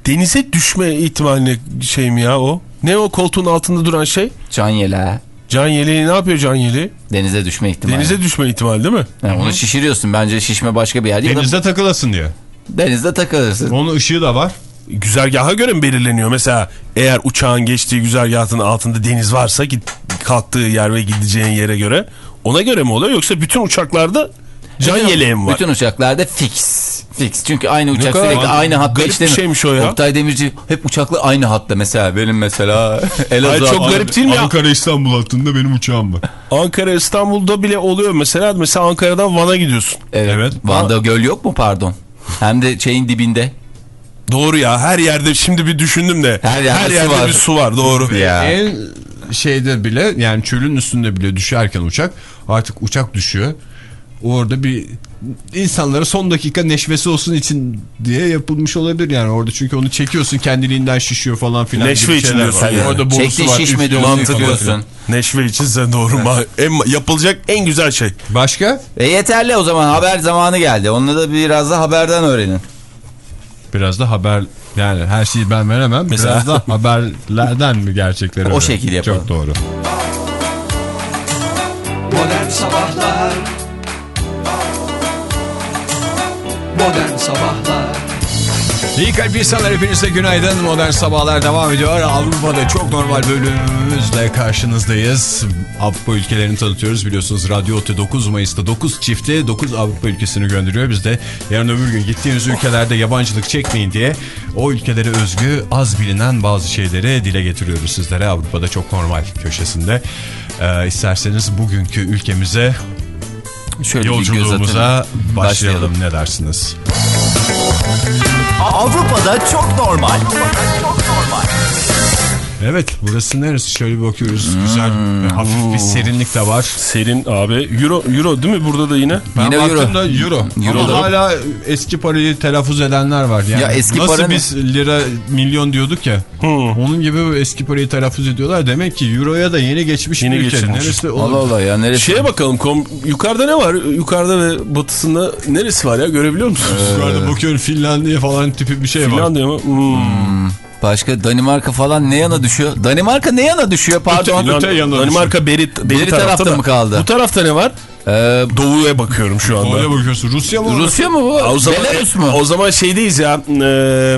S4: denize düşme ihtimaline şey mi ya o? Ne o koltuğun altında duran şey?
S3: Can yele.
S4: Can yeleği ne yapıyor can yeleği?
S3: Denize düşme ihtimali.
S4: Denize düşme ihtimali değil mi?
S3: Yani onu şişiriyorsun. Bence şişme başka bir yer değil.
S2: Denizde takılasın diye.
S3: Denizde takılırsın.
S2: Onun ışığı da var.
S4: Güzergaha göre mi belirleniyor? Mesela eğer uçağın geçtiği güzergahın altında deniz varsa git kalktığı yer ve gideceğin yere göre ona göre mi oluyor yoksa bütün uçaklarda can
S3: Bütün-
S4: yeleği mi var?
S3: Bütün uçaklarda fix. Fix. Çünkü aynı uçak sürekli aynı hatta
S4: garip bir
S3: işlemiyor.
S4: şeymiş o ya.
S3: Oktay Demirci hep uçaklı aynı hatta mesela. Benim mesela Elazığ.
S4: Hayır, çok garip değil mi ya?
S2: Ankara İstanbul hattında benim uçağım var.
S4: Ankara İstanbul'da bile oluyor mesela. Mesela Ankara'dan Van'a gidiyorsun.
S3: Evet.
S2: Evet.
S3: Van'da göl yok mu pardon? Hem de şeyin dibinde.
S4: Doğru ya her yerde şimdi bir düşündüm de
S3: Her yerde su
S4: yerde
S3: var.
S4: bir su var doğru.
S3: Ya.
S2: En şeyde bile yani çölün üstünde bile düşerken uçak artık uçak düşüyor. Orada bir insanlara son dakika neşvesi olsun için diye yapılmış olabilir yani orada çünkü onu çekiyorsun kendiliğinden şişiyor falan filan.
S4: Neşve için diyorsun yani.
S2: Orada borusu var,
S3: şişmedi onu
S2: filan.
S4: Neşve içinse doğru. Ma- en, yapılacak en güzel şey.
S2: Başka?
S3: E yeterli o zaman haber zamanı geldi. Onu da biraz da haberden öğrenin.
S2: Biraz da haber yani her şeyi ben veremem.
S4: Mesela-
S2: Biraz da haberlerden mi gerçekleri?
S3: O
S2: öğrenin.
S3: şekilde yapalım.
S2: Çok doğru.
S5: Modern Sabahlar Modern Sabahlar
S2: İyi kalp insanlar hepinize günaydın. Modern Sabahlar devam ediyor. Avrupa'da çok normal bölümümüzle karşınızdayız. Avrupa ülkelerini tanıtıyoruz. Biliyorsunuz Radyo Ote 9 Mayıs'ta 9 çifti 9 Avrupa ülkesini gönderiyor. Biz de yarın öbür gün gittiğimiz ülkelerde yabancılık çekmeyin diye o ülkelere özgü az bilinen bazı şeyleri dile getiriyoruz sizlere. Avrupa'da çok normal köşesinde. Ee, isterseniz bugünkü ülkemize
S3: Şöyle
S2: yolculuğumuza
S3: atın.
S2: başlayalım. Ne dersiniz?
S1: Avrupa'da çok normal.
S2: Evet burası neresi şöyle bir bakıyoruz güzel ve hafif bir serinlik de var.
S4: Serin abi. Euro, Euro değil mi burada da yine?
S2: Ben
S3: Yine
S2: baktım
S3: euro.
S2: da euro.
S3: Euro
S2: Ama hala eski parayı telaffuz edenler var. Yani
S3: Ya eski
S2: nasıl
S3: para ne?
S2: biz lira milyon diyorduk ya. Onun gibi bu eski parayı telaffuz ediyorlar. Demek ki euroya da yeni geçmiş
S4: Yeni
S2: bir ülke.
S4: geçilmiş.
S2: Neresi
S3: Allah
S2: olur?
S3: Allah ya neresi?
S4: Şeye bakalım. Kom yukarıda ne var? Yukarıda ve batısında neresi var ya? Görebiliyor musunuz?
S2: Yukarıda bakıyorum Finlandiya falan tipi bir şey var.
S4: Finlandiya mı? Hmm.
S3: Başka Danimarka falan ne yana düşüyor? Danimarka ne yana düşüyor pardon?
S2: Öte- öte yana
S4: Danimarka beri, beri,
S3: Beri tarafta
S4: da.
S3: mı kaldı?
S4: Bu tarafta ne var?
S3: Ee,
S4: Doğuya bakıyorum şu anda.
S2: Oraya bakıyorsun. Rusya mı?
S3: Rusya mı bu?
S4: O zaman,
S3: Belarus mu?
S4: O zaman şeydeyiz ya. E,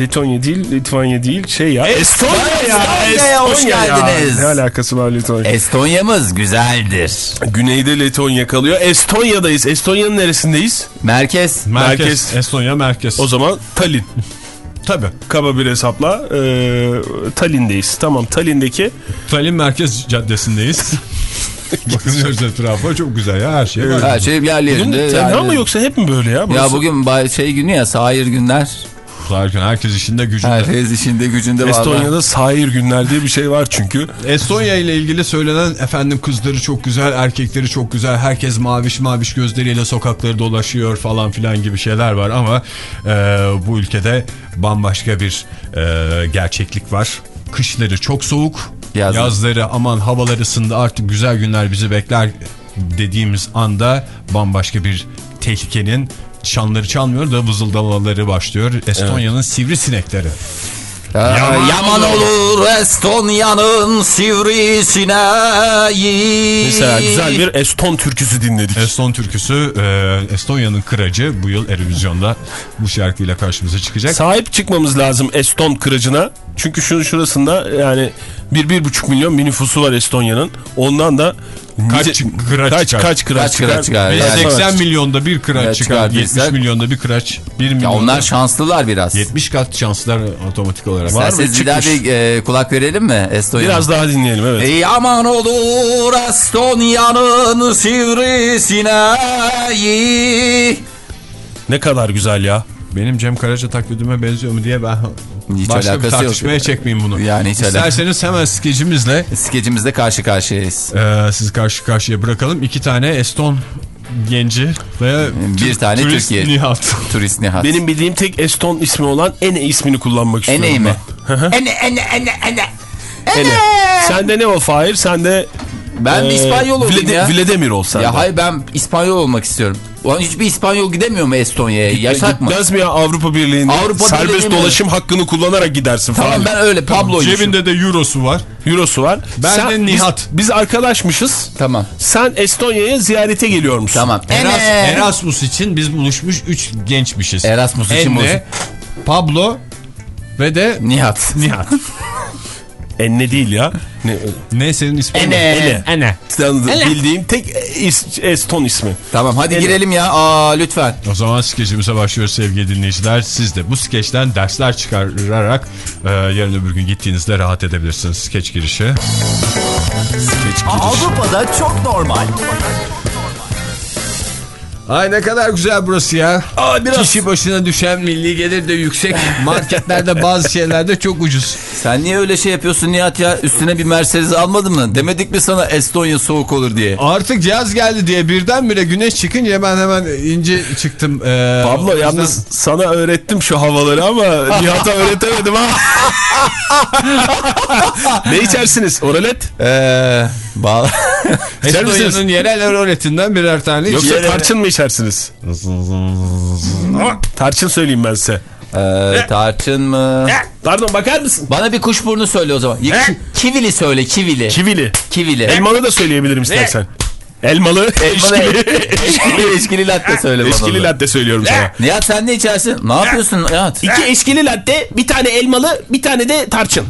S4: Letonya değil, Litvanya değil, şey ya. Estonya ya.
S3: Estonya'ya hoş
S4: Estonya ya.
S3: geldiniz.
S4: Ne alakası var Letonya?
S3: Estonya'mız güzeldir.
S4: Güneyde Letonya kalıyor. Estonya'dayız. Estonya'nın neresindeyiz?
S3: Merkez.
S2: Merkez.
S4: Merkez.
S2: Estonya merkez.
S4: O zaman Tallinn.
S2: Tabii.
S4: Kaba bir hesapla e, Tallinn'deyiz. Tamam Tallinn'deki
S2: Tallinn Merkez Caddesi'ndeyiz. Bakıyoruz etrafa çok güzel ya her şey var.
S3: Her şey yerli
S4: Bugün
S3: yerinde.
S4: tenha
S3: yani.
S4: mı yoksa hep mi böyle ya?
S3: Ya
S4: Burası-
S3: bugün bay- şey günü ya sahir günler.
S2: Zaten herkes işinde gücünde.
S3: Herkes işinde gücünde var.
S4: Estonya'da sahir günler diye bir şey var çünkü.
S2: Estonya ile ilgili söylenen efendim kızları çok güzel, erkekleri çok güzel, herkes maviş maviş gözleriyle sokakları dolaşıyor falan filan gibi şeyler var ama e, bu ülkede bambaşka bir e, gerçeklik var. Kışları çok soğuk,
S3: Yazları.
S2: yazları aman havalar ısındı artık güzel günler bizi bekler dediğimiz anda bambaşka bir tehlikenin çanları çalmıyor da vızıldamaları başlıyor. Estonya'nın sivrisinekleri.
S3: Yaman,
S2: Yaman
S3: yaman olur Estonya'nın sivrisineği.
S4: Mesela güzel bir Eston türküsü dinledik.
S2: Eston türküsü e, Estonya'nın kıracı bu yıl Eurovision'da bu şarkıyla karşımıza çıkacak.
S4: Sahip çıkmamız lazım Eston kıracına. Çünkü şunun şurasında yani 1-1,5 milyon bir nüfusu var Estonya'nın. Ondan da
S2: Kaç
S4: nice-
S2: kıraç
S4: kaç,
S2: çıkar?
S4: kaç kıraç
S3: Kaç kıraç çıkar? Yani-
S2: 80 milyonda bir kıraç
S3: Evet,
S2: çıkar,
S3: çıkardıysak-
S2: 70 milyonda bir kıraç, 1
S3: Ya
S2: milyonda
S3: onlar şanslılar biraz.
S2: 70 kat şanslar otomatik olarak var.
S3: İsterseniz bir daha
S4: çıkmış.
S3: bir e, kulak verelim mi Estonya'ya?
S4: Biraz daha dinleyelim evet.
S3: Yaman olur Estonya'nın sivrisineği.
S4: Ne kadar güzel ya.
S2: Benim Cem Karaca taklidime benziyor mu diye ben
S3: Hiç
S2: başka bir
S3: alakası yok.
S2: tartışmaya çekmeyeyim bunu.
S3: Yani hiç
S2: İsterseniz hemen skecimizle
S3: Skecimizde karşı karşıyayız.
S2: e, sizi karşı karşıya bırakalım. İki tane Eston genci ve
S3: Bir tane
S2: turist
S3: Türkiye.
S2: Nihat.
S3: Turist Nihat.
S4: Benim bildiğim tek Eston ismi olan Ene ismini kullanmak istiyorum.
S3: Eney mi? Ene ene ene ene.
S4: Ene. Sende ne o Fahir? Sende
S3: Ben bir
S4: e,
S3: İspanyol olayım
S4: Vlade-
S3: ya.
S4: Vladimir ol sende.
S3: Ya hayır ben İspanyol olmak istiyorum. Ulan hiçbir İspanyol gidemiyor mu Estonya'ya? Yasak mı?
S4: Gitmez mi ya Avrupa Birliği'nde?
S3: Avrupa
S4: Serbest
S3: Birliği mi?
S4: dolaşım hakkını kullanarak gidersin
S3: Tamam
S4: falan.
S3: ben öyle Pablo'yum.
S2: Cebinde de eurosu var.
S4: Eurosu var.
S2: Ben de
S4: biz-
S2: Nihat.
S4: Biz, arkadaşmışız.
S3: Tamam.
S4: Sen Estonya'ya ziyarete geliyormuşsun.
S3: Tamam.
S2: Eras. Erasmus için biz buluşmuş 3 gençmişiz.
S3: Erasmus için
S2: Enne,
S3: buluşmuş.
S2: Pablo ve de
S3: Nihat.
S2: Nihat.
S4: Enne değil ya. Ne,
S2: ne senin ismin?
S3: Ene.
S4: Ene.
S2: Ene.
S4: Bildiğim tek is- Eston ismi.
S3: Tamam hadi
S4: Ene.
S3: girelim ya. Aa lütfen.
S2: O zaman skeçimize başlıyoruz sevgili dinleyiciler. Siz de bu skeçten dersler çıkararak e, yarın öbür gün gittiğinizde rahat edebilirsiniz. Skeç girişi.
S1: Avrupa'da çok normal.
S2: Ay ne kadar güzel burası ya.
S4: Aa, biraz-
S2: Kişi başına düşen milli gelir de yüksek. Marketlerde bazı şeylerde çok ucuz.
S3: Sen niye öyle şey yapıyorsun Nihat ya? Üstüne bir Mercedes almadın mı? Demedik mi sana Estonya soğuk olur diye?
S2: Artık yaz geldi diye birdenbire güneş çıkınca ben hemen ince çıktım. Ee,
S4: Pablo
S2: yüzden-
S4: yalnız sana öğrettim şu havaları ama Nihat'a öğretemedim ha. ne içersiniz? Oralet?
S3: Eee bağla.
S2: Estonya'nın yerel öğretinden birer tane
S4: Yoksa
S2: içerim.
S4: tarçın mı içersiniz? tarçın söyleyeyim ben size.
S3: Eee tarçın mı?
S4: Pardon bakar mısın?
S3: Bana bir kuşburnu söyle o zaman. Kivili söyle kivili.
S4: Kivili.
S3: Kivili.
S4: Elmalı da söyleyebilirim istersen. Elmalı,
S3: Elmalı,
S4: eşkili.
S3: eşkili, eşkili latte söyle bana.
S4: Eşkili latte söylüyorum sana.
S3: Nihat sen ne içersin? Ne yapıyorsun Nihat?
S4: İki eşkili latte, bir tane elmalı, bir tane de tarçın.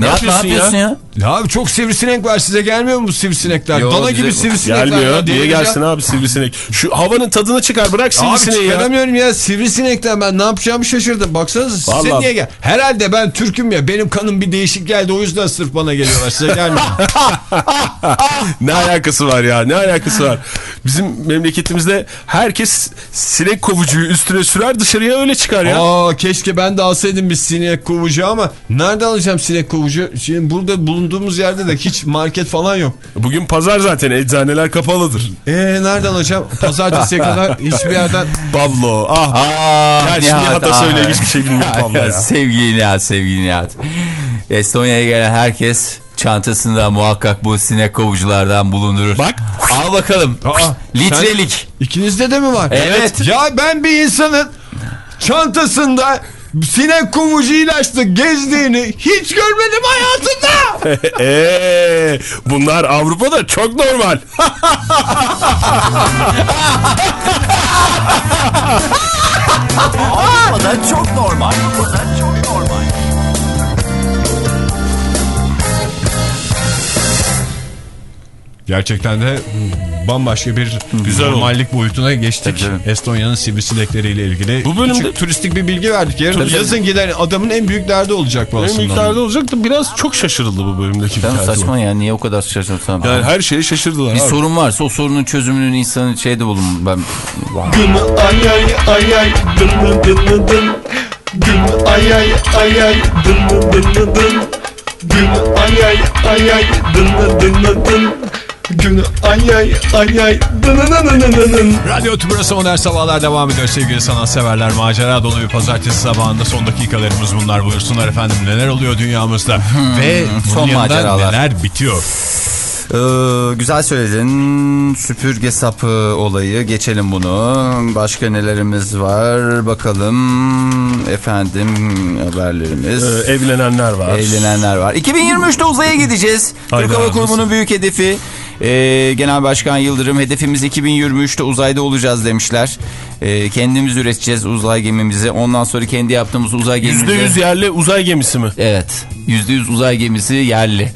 S3: Nihat ne yapıyorsun ya?
S2: Ya abi çok sivrisinek var size gelmiyor mu bu sivrisinekler?
S3: Yo,
S2: Dana gibi sivrisinekler.
S4: Gelmiyor.
S2: ya,
S4: Niye
S2: değil
S4: gelsin
S2: ya.
S4: abi sivrisinek? Şu havanın tadını çıkar bırak
S2: Abi
S4: sivrisineği ya.
S2: çıkaramıyorum ya sivrisinekten ben ne yapacağımı şaşırdım. Baksanıza size
S4: Vallahi.
S2: niye gel? Herhalde ben Türk'üm ya benim kanım bir değişik geldi o yüzden sırf bana geliyorlar size gelmiyor.
S4: Ne alakası var ya? Ne alakası var? Bizim memleketimizde herkes sinek kovucuyu üstüne sürer dışarıya öyle çıkar ya.
S2: Aa keşke ben de alsaydım bir sinek kovucu ama nerede alacağım sinek kovucu? Şimdi burada bulunduğumuz yerde de hiç market falan yok.
S4: Bugün pazar zaten eczaneler kapalıdır.
S2: Ee nereden alacağım? Pazartesiye kadar hiçbir yerden
S4: Pablo ah.
S3: Aa,
S4: Ya şimdi Nihat'a
S3: ah.
S4: söyle hiçbir şey bilmiyor Pablo ya.
S3: Sevgili Nihat, sevgili Nihat. Estonya'ya gelen herkes çantasında muhakkak bu sinek kovuculardan bulundurur.
S4: Bak.
S3: Al bakalım.
S2: Aa,
S3: Litrelik.
S2: İkinizde de mi var?
S3: Evet.
S2: Ya ben bir insanın çantasında sinek kovucu ilaçla gezdiğini hiç görmedim hayatımda.
S4: Eee bunlar Avrupa'da çok normal.
S1: Avrupa'da çok normal. Avrupa'da çok normal.
S2: Gerçekten de bambaşka bir
S4: Güzel oldu.
S2: normallik boyutuna geçtik. Estonya'nın sivrisinekleriyle ilgili.
S4: Bu bölümde-
S2: Küçük turistik bir bilgi verdik. Yarın
S4: Tabii.
S2: yazın giden adamın en büyük derdi olacak bu
S4: Benim
S2: aslında.
S4: miktarda olacak da biraz çok şaşırıldı bu bölümdeki
S3: Tamam saçma ya niye o kadar şaşırtırsam.
S4: Yani her şeye şaşırdılar
S3: bir
S4: abi.
S3: sorun varsa o sorunun çözümünün insanın şeyde bulun. Ben
S5: ay ay ay ay dın dın dın dın dın Gün ay ay ay ay dın dın dın dın Gün ay ay ay ay dın dın dın dın dın Gün ay ay ay ay dın dın dın dın dın dın
S2: Radyo Tümrüt'ü Modern Sabahlar devam ediyor sevgili sanatseverler. Macera dolu bir pazartesi sabahında son dakikalarımız bunlar. Buyursunlar efendim neler oluyor dünyamızda. Ve
S3: son
S2: son yanında
S3: maceralar.
S2: neler bitiyor.
S3: Ee, güzel söyledin. Süpürge sapı olayı. Geçelim bunu. Başka nelerimiz var? Bakalım. Efendim haberlerimiz.
S4: Ee, evlenenler var.
S3: Evlenenler var. 2023'te uzaya gideceğiz. Türk Hava? Kurumu'nun büyük hedefi. Ee, Genel Başkan Yıldırım hedefimiz 2023'te uzayda olacağız demişler. Ee, kendimiz üreteceğiz uzay gemimizi. Ondan sonra kendi yaptığımız uzay gemimizi.
S4: %100 yerli uzay gemisi mi?
S3: Evet. %100 uzay gemisi yerli.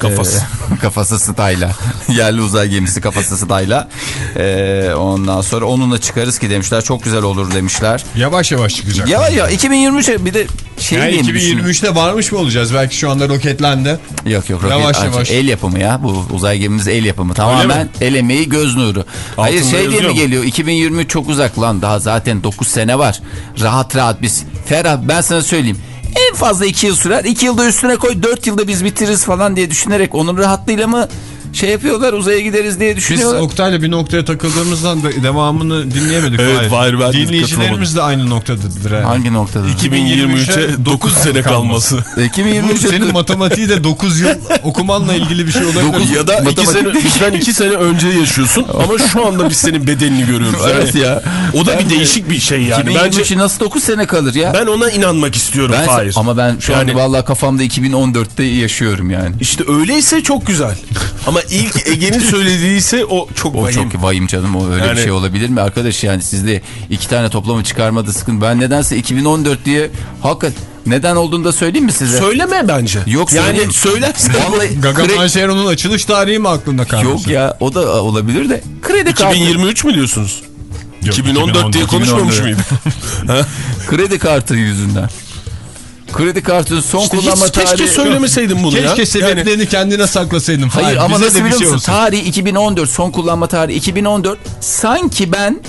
S4: Kafası.
S3: Ee, kafası stayla. Yerli uzay gemisi kafası stayla. Ee, ondan sonra onunla çıkarız ki demişler. Çok güzel olur demişler.
S2: Yavaş yavaş çıkacak.
S3: Ya ya 2023 bir de şey
S2: Yani
S3: diye mi düşünün?
S2: 2023'te varmış mı olacağız? Belki şu anda roketlendi.
S3: Yok yok. roket-
S2: Yavaş yavaş.
S3: El yapımı ya. Bu uzay gemimiz el yapımı. Tamamen el emeği göz nuru. Hayır
S4: Altında
S3: şey diye mi geliyor? 2023 çok uzak lan. Daha zaten 9 sene var. Rahat rahat biz. Ferah ben sana söyleyeyim. En fazla 2 yıl sürer. 2 yılda üstüne koy 4 yılda biz bitiririz falan diye düşünerek onun rahatlığıyla mı şey yapıyorlar uzaya gideriz diye
S2: Biz
S3: düşünüyorlar.
S2: Oktay'la bir noktaya takıldığımızdan da devamını dinleyemedik.
S4: Evet, Fahir, ben de
S2: Dinleyicilerimiz de aynı noktadadır. Yani.
S3: Hangi noktada?
S4: 2023'e 9 sene kalması.
S2: Bu
S3: 2023'e
S2: senin matematiği de 9 yıl okumanla ilgili bir şey olabilir.
S3: Dokuz-
S4: ya da 2
S3: Matematik
S4: sene, bizden 2 sene önce yaşıyorsun ama şu anda biz senin bedenini görüyoruz. Yani
S3: Evet ya.
S4: O da bir değişik bir şey yani.
S3: 2023
S4: Bence
S3: nasıl 9 sene kalır ya?
S4: ben ona inanmak istiyorum
S3: Ben-
S4: Fahir.
S3: ama ben şu
S4: Yani-
S3: anda vallahi kafamda 2014'te yaşıyorum yani.
S4: İşte öyleyse çok güzel. Ama ilk Ege'nin söylediğiyse o çok
S3: O
S4: vahim.
S3: çok vahim canım o öyle
S4: Yani-
S3: bir şey olabilir mi arkadaş yani sizde iki tane toplamı çıkarmadı sıkıntı. Ben nedense 2014 diye hakikat neden olduğunu da söyleyeyim mi size?
S4: Söyleme bence.
S3: Yok
S4: yani söylersen.
S3: Vallahi
S2: Gaga
S3: kre-
S2: Manşero'nun açılış tarihi mi aklında kalmış?
S3: Yok ya o da olabilir de kredi kartı
S4: 2023 mü diyorsunuz?
S2: Yok,
S4: 2014 diye
S2: 2014,
S4: konuşmamış
S2: 2014.
S4: mıydı?
S3: kredi kartı yüzünden. Kredi kartının son
S4: İşte
S3: kullanma
S4: hiç keşke
S3: tarihi
S4: söylemeseydin bunu ya.
S2: Keşke sebeplerini kendine saklasaydın.
S3: Hayır
S2: Hayır,
S3: ama nasıl biliyor
S2: şey
S3: musun? Tarih 2014 son kullanma tarihi 2014 sanki ben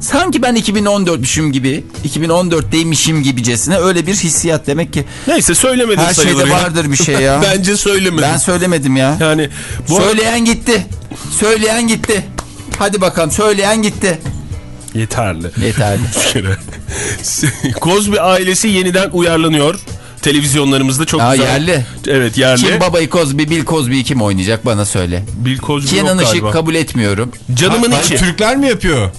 S3: sanki ben 2014'müşüm gibi 2014'teymişim gibicesine öyle bir hissiyat demek ki
S4: Neyse söylemedin
S3: her
S4: sayılır
S3: şeyde
S4: ya.
S3: vardır bir şey ya.
S4: Bence söylemedin.
S3: ben söylemedim ya.
S4: Yani bu
S3: Söyleyen gitti. Söyleyen gitti. Hadi bakalım söyleyen gitti.
S4: Yeterli.
S3: Yeterli.
S4: Cosby ailesi yeniden uyarlanıyor. Televizyonlarımızda çok
S3: Aa,
S4: güzel.
S3: yerli.
S4: Evet yerli.
S3: Kim babayı Cosby, Bill Cosby'yi kim oynayacak bana söyle.
S4: Bill Cosby yok
S3: Kenan Işık
S4: galiba.
S3: kabul etmiyorum.
S4: Canımın
S2: Hayır,
S4: içi.
S2: Türkler mi yapıyor?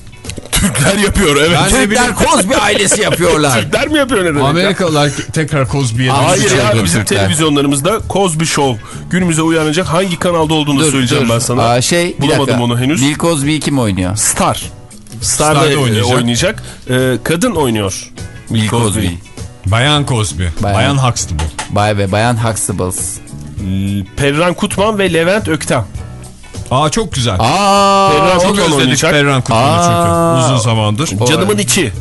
S4: Türkler yapıyor evet.
S2: Ben
S3: Türkler Cosby ailesi yapıyorlar.
S4: Türkler mi yapıyor ne demek?
S2: Amerikalılar tekrar Cosby'ye
S4: Hayır ya bizim
S3: Türkler.
S4: televizyonlarımızda Cosby Show günümüze uyanacak hangi kanalda olduğunu da söyleyeceğim ben sana.
S3: Aa, şey,
S4: Bulamadım
S3: dakika.
S4: onu henüz.
S3: Bill Cosby'yi kim oynuyor?
S4: Star. Star'da
S2: Star'da
S4: e,
S2: oynayacak.
S4: oynayacak. Ee, kadın oynuyor.
S3: Bill Cosby.
S2: Bayan Cosby.
S3: Bayan.
S2: Bayan, Huxtable.
S3: Bay ve Bayan Huxtables.
S4: Perran Kutman ve Levent Öktem.
S2: Aa çok güzel.
S3: Aa,
S4: Ferran
S2: çok
S4: Kutman oynayacak.
S2: Ferran Kutman'ı çünkü uzun zamandır.
S3: O-
S4: Canımın içi.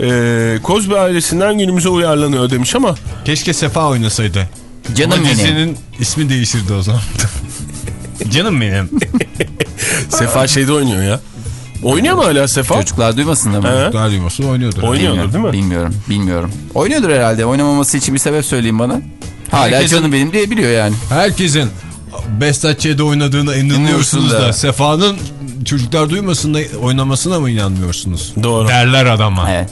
S4: Ee, Cosby ailesinden günümüze uyarlanıyor demiş ama
S2: Keşke Sefa oynasaydı.
S3: canım
S2: Ama
S3: benim.
S2: dizinin ismi değişirdi o zaman. Canım benim.
S4: Sefa şeyde oynuyor ya. Oynuyor mu hala Sefa?
S3: Çocuklar mı?
S4: He?
S2: Daha duymasın oynuyordur.
S4: Oynuyordur
S3: Bilmiyorum,
S4: değil mi?
S3: Bilmiyorum, bilmiyorum. Oynuyordur herhalde. Oynamaması için bir sebep söyleyin bana. Hala
S2: Herkesin-
S3: canım benim diye biliyor yani.
S2: Herkesin Behzatçı'da oynadığına inanıyorsunuz
S3: İnanıyorsunuz
S2: da
S3: da.
S2: Sefa'nın çocuklar duymasın da oynamasına mı inanmıyorsunuz?
S4: Doğru.
S2: Derler adama.
S3: Evet.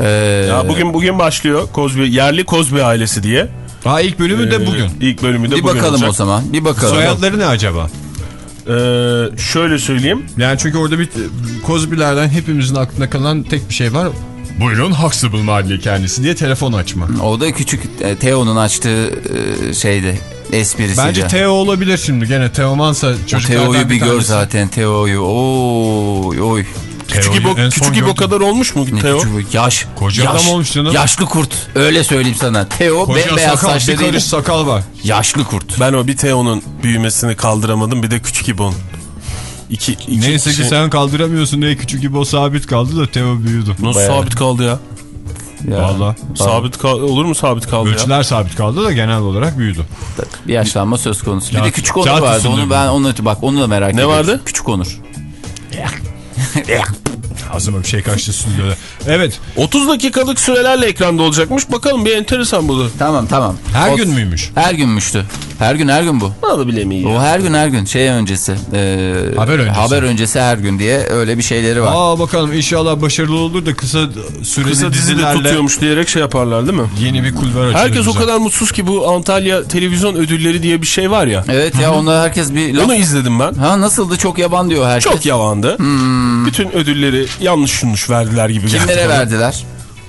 S3: Ee,
S4: Ya bugün bugün başlıyor Cosby yerli Cosby ailesi diye.
S2: Aa ilk bölümü de
S4: Ee,
S2: bugün.
S4: İlk bölümü de
S3: bir
S4: bugün
S3: bakalım
S4: olacak.
S3: o zaman. Bir bakalım.
S2: Soyadları ne acaba?
S4: Ee, şöyle söyleyeyim.
S2: Yani çünkü orada bir Cosby'lerden hepimizin aklında kalan tek bir şey var. Buyurun Huxtable Mahalli kendisi diye telefon açma.
S3: O da küçük e, Teo'nun açtığı e, şeydi. Esprisiydi.
S2: Bence Teo olabilir şimdi. Gene Teomansa çocuklardan
S3: Teo'yu bir gör
S2: tanesi.
S3: zaten Teo'yu. Oy oy.
S4: Küçük İbo, küçük İbo kadar olmuş mu
S3: Ne
S4: Teo?
S3: küçük yaş.
S2: Koca
S3: yaş,
S2: adam olmuş canım.
S3: Yaşlı kurt. Öyle söyleyeyim sana. Teo
S2: Koca
S3: bembeyaz
S2: sakal, bir
S3: saçlarıyla.
S2: karış sakal var.
S3: Yaşlı kurt.
S4: Ben o bir Teo'nun büyümesini kaldıramadım bir de küçük İbo'nun. İki, iki
S2: Neyse ki
S4: kişi-
S2: sen kaldıramıyorsun diye küçük İbo sabit kaldı da Teo büyüdü.
S4: Nasıl
S3: Bayağı.
S4: sabit kaldı ya?
S3: Ya.
S2: Valla.
S4: Sabit kal olur mu sabit kaldı ya?
S2: Ölçüler sabit kaldı da genel olarak büyüdü.
S3: Bir yaşlanma söz konusu. Bir
S2: Ya-
S3: de küçük Onur vardı. Onu ben onu bak onu da merak
S4: Ne
S3: ediyorum.
S4: vardı?
S3: Küçük Onur.
S2: Ağzıma bir şey kaçtı stüdyoda. Evet.
S4: 30 dakikalık sürelerle ekranda olacakmış. Bakalım bir enteresan bu da.
S3: Tamam tamam.
S2: Her
S3: O-
S2: gün müymüş?
S3: Her günmüştü. Her gün her gün bu.
S4: Bana bilemeyi
S3: O her gün her gün şey öncesi. e,
S2: Haber öncesi.
S3: Haber öncesi her gün diye öyle bir şeyleri var.
S2: Aa bakalım inşallah başarılı olur da kısa süreli
S4: Kısa
S2: dizilerle
S4: tutuyormuş diyerek şey yaparlar değil mi?
S2: yeni bir kulvar açılır.
S4: Herkes o kadar mutsuz ki bu Antalya televizyon ödülleri diye bir şey var ya.
S3: Evet ya onda herkes bir.
S4: Onu izledim ben.
S3: Ha nasıldı çok yaban diyor herkes.
S4: Çok yavandı. Bütün ödülleri yanlış yanlış verdiler gibi.
S3: Kimlere verdiler?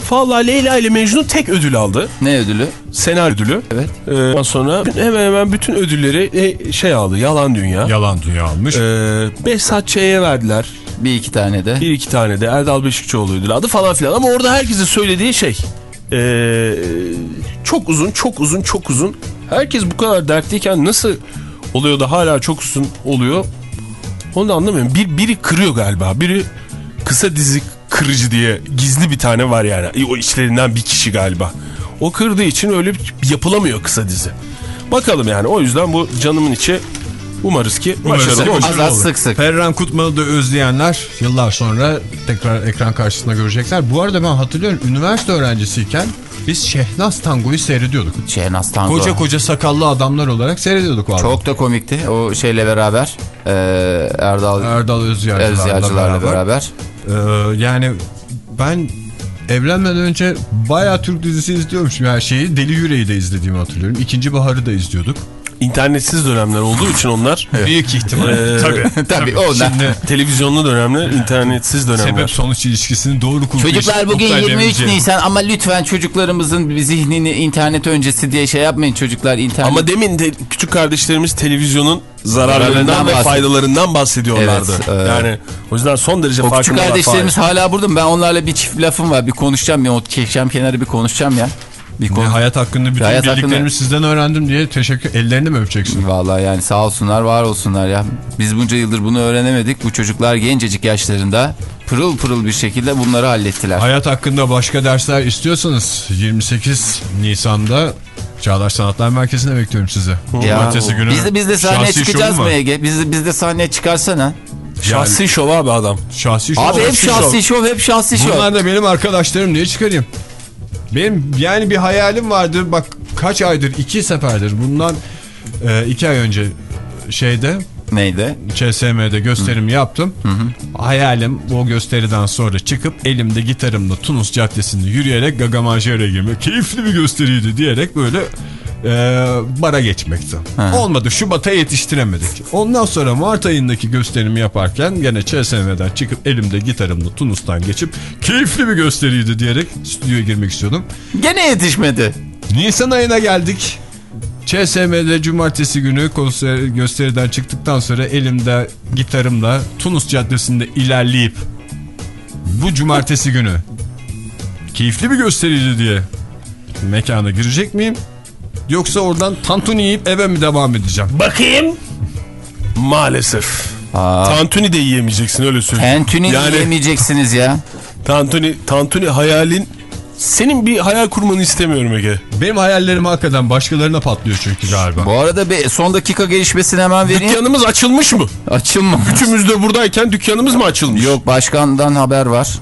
S4: Vallahi Leyla ile Mecnun tek ödül aldı.
S3: Ne ödülü?
S4: Senaryo ödülü.
S3: Evet.
S4: Ee, ondan sonra hemen hemen bütün ödülleri e, şey aldı. Yalan Dünya.
S2: Yalan dünya almış.
S4: Ee, Behzat Ç'ye verdiler.
S3: Bir iki tane de.
S4: Bir iki tane de Erdal Beşikçioğlu ödülü aldı falan filan. Ama orada herkesin söylediği şey ee, çok uzun çok uzun çok uzun. Herkes bu kadar dertliyken nasıl oluyor da hala çok uzun oluyor onu da anlamıyorum. Bir, biri kırıyor galiba. Biri kısa dizi kırıcı diye gizli bir tane var yani. O içlerinden bir kişi galiba. O kırdığı için öyle yapılamıyor kısa dizi. Bakalım yani o yüzden bu canımın içi umarız ki
S2: Umarız
S4: başarılı olur.
S3: Az az sık sık.
S2: Ferran Kutman'ı da özleyenler yıllar sonra tekrar ekran karşısında görecekler. Bu arada ben hatırlıyorum üniversite öğrencisiyken biz Şehnaz Tango'yu seyrediyorduk.
S3: Şehnaz Tango.
S2: Koca koca sakallı adamlar olarak seyrediyorduk vallahi.
S3: Çok da komikti o şeyle beraber. Ee, Erdal
S2: Erdal Özyarcılarla
S3: Özyacılarla
S2: beraber.
S3: beraber.
S2: Ee, yani ben evlenmeden önce bayağı Türk dizisi izliyormuşum her şeyi. Deli Yüreği de izlediğimi hatırlıyorum. İkinci Bahar'ı da izliyorduk.
S4: İnternetsiz dönemler olduğu için onlar
S2: Büyük ihtimal.
S4: Ee,
S2: tabii.
S3: Tabii o da.
S2: Şimdi
S4: televizyonlu dönemler, internetsiz dönemler.
S2: sebep sonuç ilişkisini doğru kullanmış.
S3: Çocuklar bugün 23 Nisan ama lütfen çocuklarımızın bir zihnini internet öncesi diye şey yapmayın çocuklar internet.
S4: Ama demin de küçük kardeşlerimiz televizyonun zararlarından ve faydalarından bahsediyorlardı.
S3: Evet, e,
S4: yani o yüzden son derece
S3: o küçük
S4: farkındalar.
S3: kardeşlerimiz
S4: Fahir.
S3: hala burada mı? Ben onlarla bir çift lafım var. Bir konuşacağım. Bir o çekeceğim kenarı bir konuşacağım ya. Bir konu.
S2: hayat hakkında bütün
S3: Hayat
S2: bildiklerimi
S3: hakkında-
S2: sizden öğrendim diye teşekkür ellerini mi öpeceksin?
S3: Vallahi yani sağ olsunlar var olsunlar ya. Biz bunca yıldır bunu öğrenemedik. Bu çocuklar gencecik yaşlarında pırıl pırıl bir şekilde bunları hallettiler.
S2: Hayat hakkında başka dersler istiyorsanız 28 Nisan'da Çağdaş Sanatlar Merkezi'ne bekliyorum sizi.
S3: Ya,
S2: günü.
S3: biz de biz de sahneye
S2: şahsi
S3: çıkacağız mı. Ege? Biz de, biz de sahneye çıkarsana.
S4: Şahsi şov abi adam.
S2: Şahsi şov.
S3: Abi hep
S2: Şahsi
S3: şahsi şov, hep şahsi şov.
S2: Bunlar da benim arkadaşlarım diye çıkarayım. Benim yani bir hayalim vardı. Bak kaç aydır, iki seferdir. Bundan e, iki ay önce şeyde
S3: Neydi?
S2: ÇSM'de gösterim yaptım. Hayalim o gösteriden sonra çıkıp elimde gitarımla Tunus Caddesi'nde yürüyerek Gaga Manjero'ya girmek. Keyifli bir gösteriydi diyerek böyle e, bara geçmekti. Olmadı Şubat'a yetiştiremedik. Ondan sonra Mart ayındaki gösterimi yaparken gene ÇSM'den çıkıp elimde gitarımla Tunus'tan geçip keyifli bir gösteriydi diyerek stüdyoya girmek istiyordum.
S3: Gene yetişmedi.
S2: Nisan ayına geldik. ÇSM'de cumartesi günü konser gösteriden çıktıktan sonra elimde gitarımla Tunus Caddesi'nde ilerleyip bu cumartesi günü keyifli bir gösteriydi diye mekana girecek miyim? Yoksa oradan tantuni yiyip eve mi devam edeceğim?
S4: Bakayım. Maalesef. Tantuni de yiyemeyeceksin öyle söyleyeyim.
S3: Tentuni
S4: Yani-
S3: yemeyeceksiniz ya.
S4: Tantuni, tantuni hayalin... Senin bir hayal kurmanı istemiyorum Ege.
S2: Benim hayallerim hakikaten başkalarına patlıyor çünkü galiba.
S3: Bu arada bir son dakika gelişmesini hemen vereyim.
S4: Dükkanımız açılmış mı?
S3: Açılma.
S4: Üçümüz de buradayken dükkanımız mı açılmış?
S3: Yok başkandan haber var.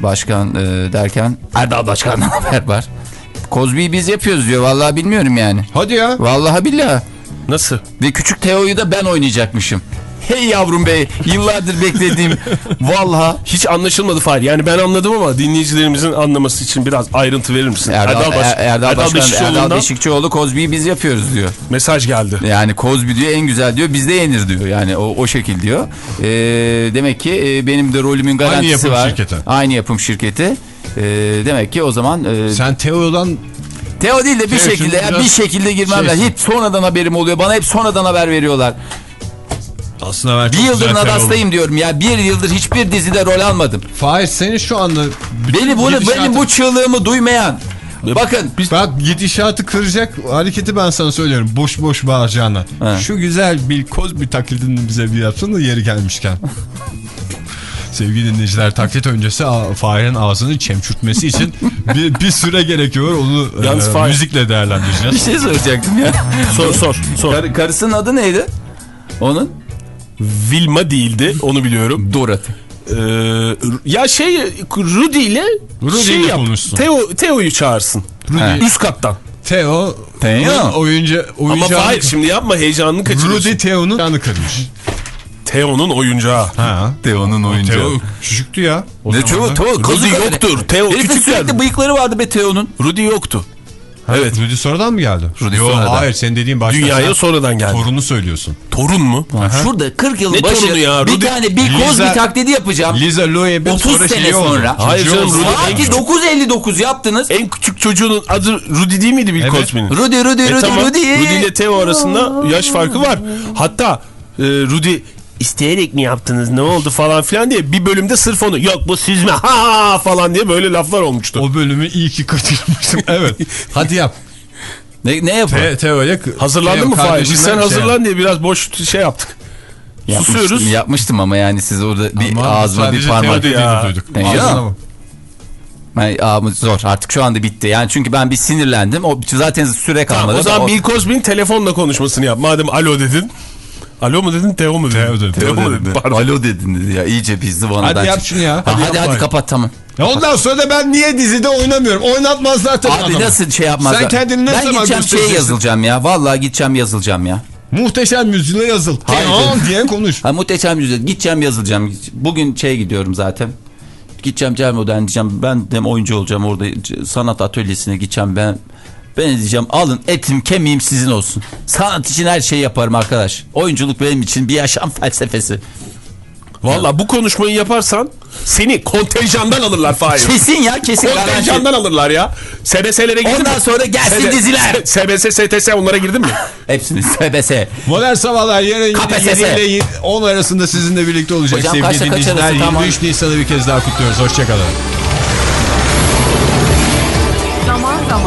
S3: Başkan e, derken Erdal Başkan'dan haber var. Kozbi'yi biz yapıyoruz diyor. Vallahi bilmiyorum yani.
S2: Hadi ya.
S3: Vallahi billahi.
S4: Nasıl?
S3: Ve küçük Teo'yu da ben oynayacakmışım. Hey yavrum bey yıllardır beklediğim vallahi
S4: Hiç anlaşılmadı Fahir. Yani ben anladım ama dinleyicilerimizin anlaması için biraz ayrıntı verir misin?
S3: Erdal,
S4: Baş-
S3: Er- Erdal, Başkan,
S4: Beşikçioğlu'ndan
S3: Erdal Beşikçioğlu Kozbi'yi biz yapıyoruz diyor.
S4: mesaj geldi.
S3: Yani Kozbi diyor en güzel diyor bizde yenir diyor. Yani o, o şekil diyor. Ee, demek ki e, benim de rolümün garantisi
S2: yapım
S3: var.
S2: şirketi.
S3: Aynı yapım şirketi. Ee, demek ki o zaman e,
S2: Sen Teo'dan
S3: Teo değil de bir
S2: Teo
S3: şekilde ya bir şekilde girmem lazım. Hiç sonradan haberim oluyor. Bana hep sonradan haber veriyorlar.
S2: Aslında ben
S3: Bir yıldır nadastayım diyorum ya. Bir yıldır hişbir dizide rol almadım.
S2: Fahir senin şu anda
S3: Beni bunu
S2: gidişatı-
S3: benim bu çığlığımı duymayan. Bakın
S2: Bak gidişatı kıracak hareketi ben sana söylüyorum. Boş boş bağıracağına.
S3: He.
S2: Şu güzel bir koz bir taklidini bize bir yapsın da yeri gelmişken. Sevgili dinleyiciler taklit öncesi Fahir'in ağzını çemçürtmesi için bir, bir süre gerekiyor. Onu
S4: Yalnız
S2: e,
S4: Fahir-
S2: müzikle
S3: bir
S2: değerlendireceğiz.
S3: şey soracaktım ya.
S4: Sor sor sor.
S3: Kar- karısının adı neydi? Onun?
S4: Vilma değildi onu biliyorum.
S3: Dorothy.
S4: Ee, ya şey Rudy ile
S2: Rudy
S4: şey
S2: ile
S4: yap.
S2: konuşsun.
S4: Teo, Teo'yu çağırsın.
S3: He.
S4: Üst kattan.
S2: Teo,
S3: Teo.
S2: oyuncu,
S4: Ama
S2: oyuncağı...
S4: hayır şimdi yapma heyecanını kaçırıyorsun.
S2: Rudy Teo'nun yanı kırmış.
S4: Teo'nun oyuncağı.
S2: Ha.
S3: Teo'nun oyuncağı.
S2: Teo küçüktü ya. o
S3: Ne. Teo? Teo
S4: Rudy
S3: öyle.
S4: yoktur. Teo
S3: Herifin
S4: küçük
S3: sürekli
S4: geldi.
S3: bıyıkları vardı be Teo'nun.
S4: Rudy yoktu.
S2: Evet. Rudy sonradan mı geldi?
S3: Rudy
S2: Yo,
S3: sonradan.
S2: Hayır senin dediğin başka.
S4: Dünyaya sonradan geldi.
S2: Torunu söylüyorsun.
S4: Torun mu?
S3: Şurada 40 yılın
S4: Ne
S3: başı
S4: ya?
S3: bir tane bir koz bir taklidi yapacağım.
S2: Liza Loeb'in
S3: 30
S2: sonra
S3: sene
S2: oldu.
S3: sonra.
S4: Hayır canım. Rudy-
S3: Sanki 959 yaptınız.
S4: En küçük çocuğunun adı Rudy değil miydi Bill
S2: Evet.
S4: Cosby'nin?
S3: Rudy Rudy
S4: E
S3: Rudy
S4: tamam.
S3: Rudy.
S4: Rudy ile Teo arasında yaş farkı var. Hatta e, Rudy isteyerek mi yaptınız ne oldu falan filan diye bir bölümde sırf onu yok bu süzme ha ha falan diye böyle laflar olmuştu.
S2: O bölümü iyi ki kaçırmışım. evet. Hadi yap.
S3: Ne, ne yapıyor?
S2: Te Teo'ya...
S4: Hazırlandın
S2: Teo
S4: mı Fahir? Biz sen
S2: şey
S4: hazırlan diye biraz boş şey yaptık.
S3: Yapmıştım,
S4: Susuyoruz.
S3: yapmıştım ama yani siz orada bir
S2: Ama
S3: ağzıma bir
S2: sadece
S3: parmak.
S4: Ya.
S2: duyduk.
S3: Ya? Yani, zor artık şu anda bitti. Yani çünkü ben bir sinirlendim. O zaten süre kalmadı.
S4: Tamam, o zaman
S3: O-
S4: Bill Cosby'nin telefonla konuşmasını yap. Madem alo dedin. Alo mu dedin Teo mu dedin?
S2: Teo dedim.
S4: Teo dedin? Pardon.
S3: Alo dedin dedi ya iyice bir zıvanadan
S2: Hadi yap şunu ya.
S3: Ha,
S2: Hadi
S3: Hadi hadi, kapat tamam.
S2: Ya ondan sonra da ben niye dizide oynamıyorum? Oynatmaz zaten
S3: Abi
S2: adamı.
S3: nasıl şey yapmazlar?
S2: Sen kendini ne
S3: Ben
S2: zaman
S3: gideceğim şeye yazılacağım ya. Vallahi gideceğim yazılacağım ya.
S2: Muhteşem yüzüne yazıl.
S3: Hayır
S2: diye konuş.
S3: Ha muhteşem yüzde. Gideceğim yazılacağım. Bugün şey gidiyorum zaten. Gideceğim Cermo'dan diyeceğim. Ben de oyuncu olacağım orada. Sanat atölyesine gideceğim ben. Ben diyeceğim alın etim kemiğim sizin olsun. Sanat için her şeyi yaparım arkadaş. Oyunculuk benim için bir yaşam felsefesi.
S4: Valla bu konuşmayı yaparsan seni kontenjandan alırlar Fahir.
S3: Kesin ya kesin. garanti.
S4: Kontenjandan alırlar ya. SBS'lere girdin
S3: Ondan
S4: mi?
S3: sonra gelsin diziler.
S4: SBS, STS onlara girdin mi?
S3: Hepsini SBS.
S2: Modern Sabahlar yarın
S3: KPSS.
S2: 7 ile 10 arasında sizinle birlikte olacak
S3: Hocam
S2: sevgili dinleyiciler.
S3: arası? Tamam.
S2: 23 Nisan'ı bir kez daha kutluyoruz. Hoşçakalın.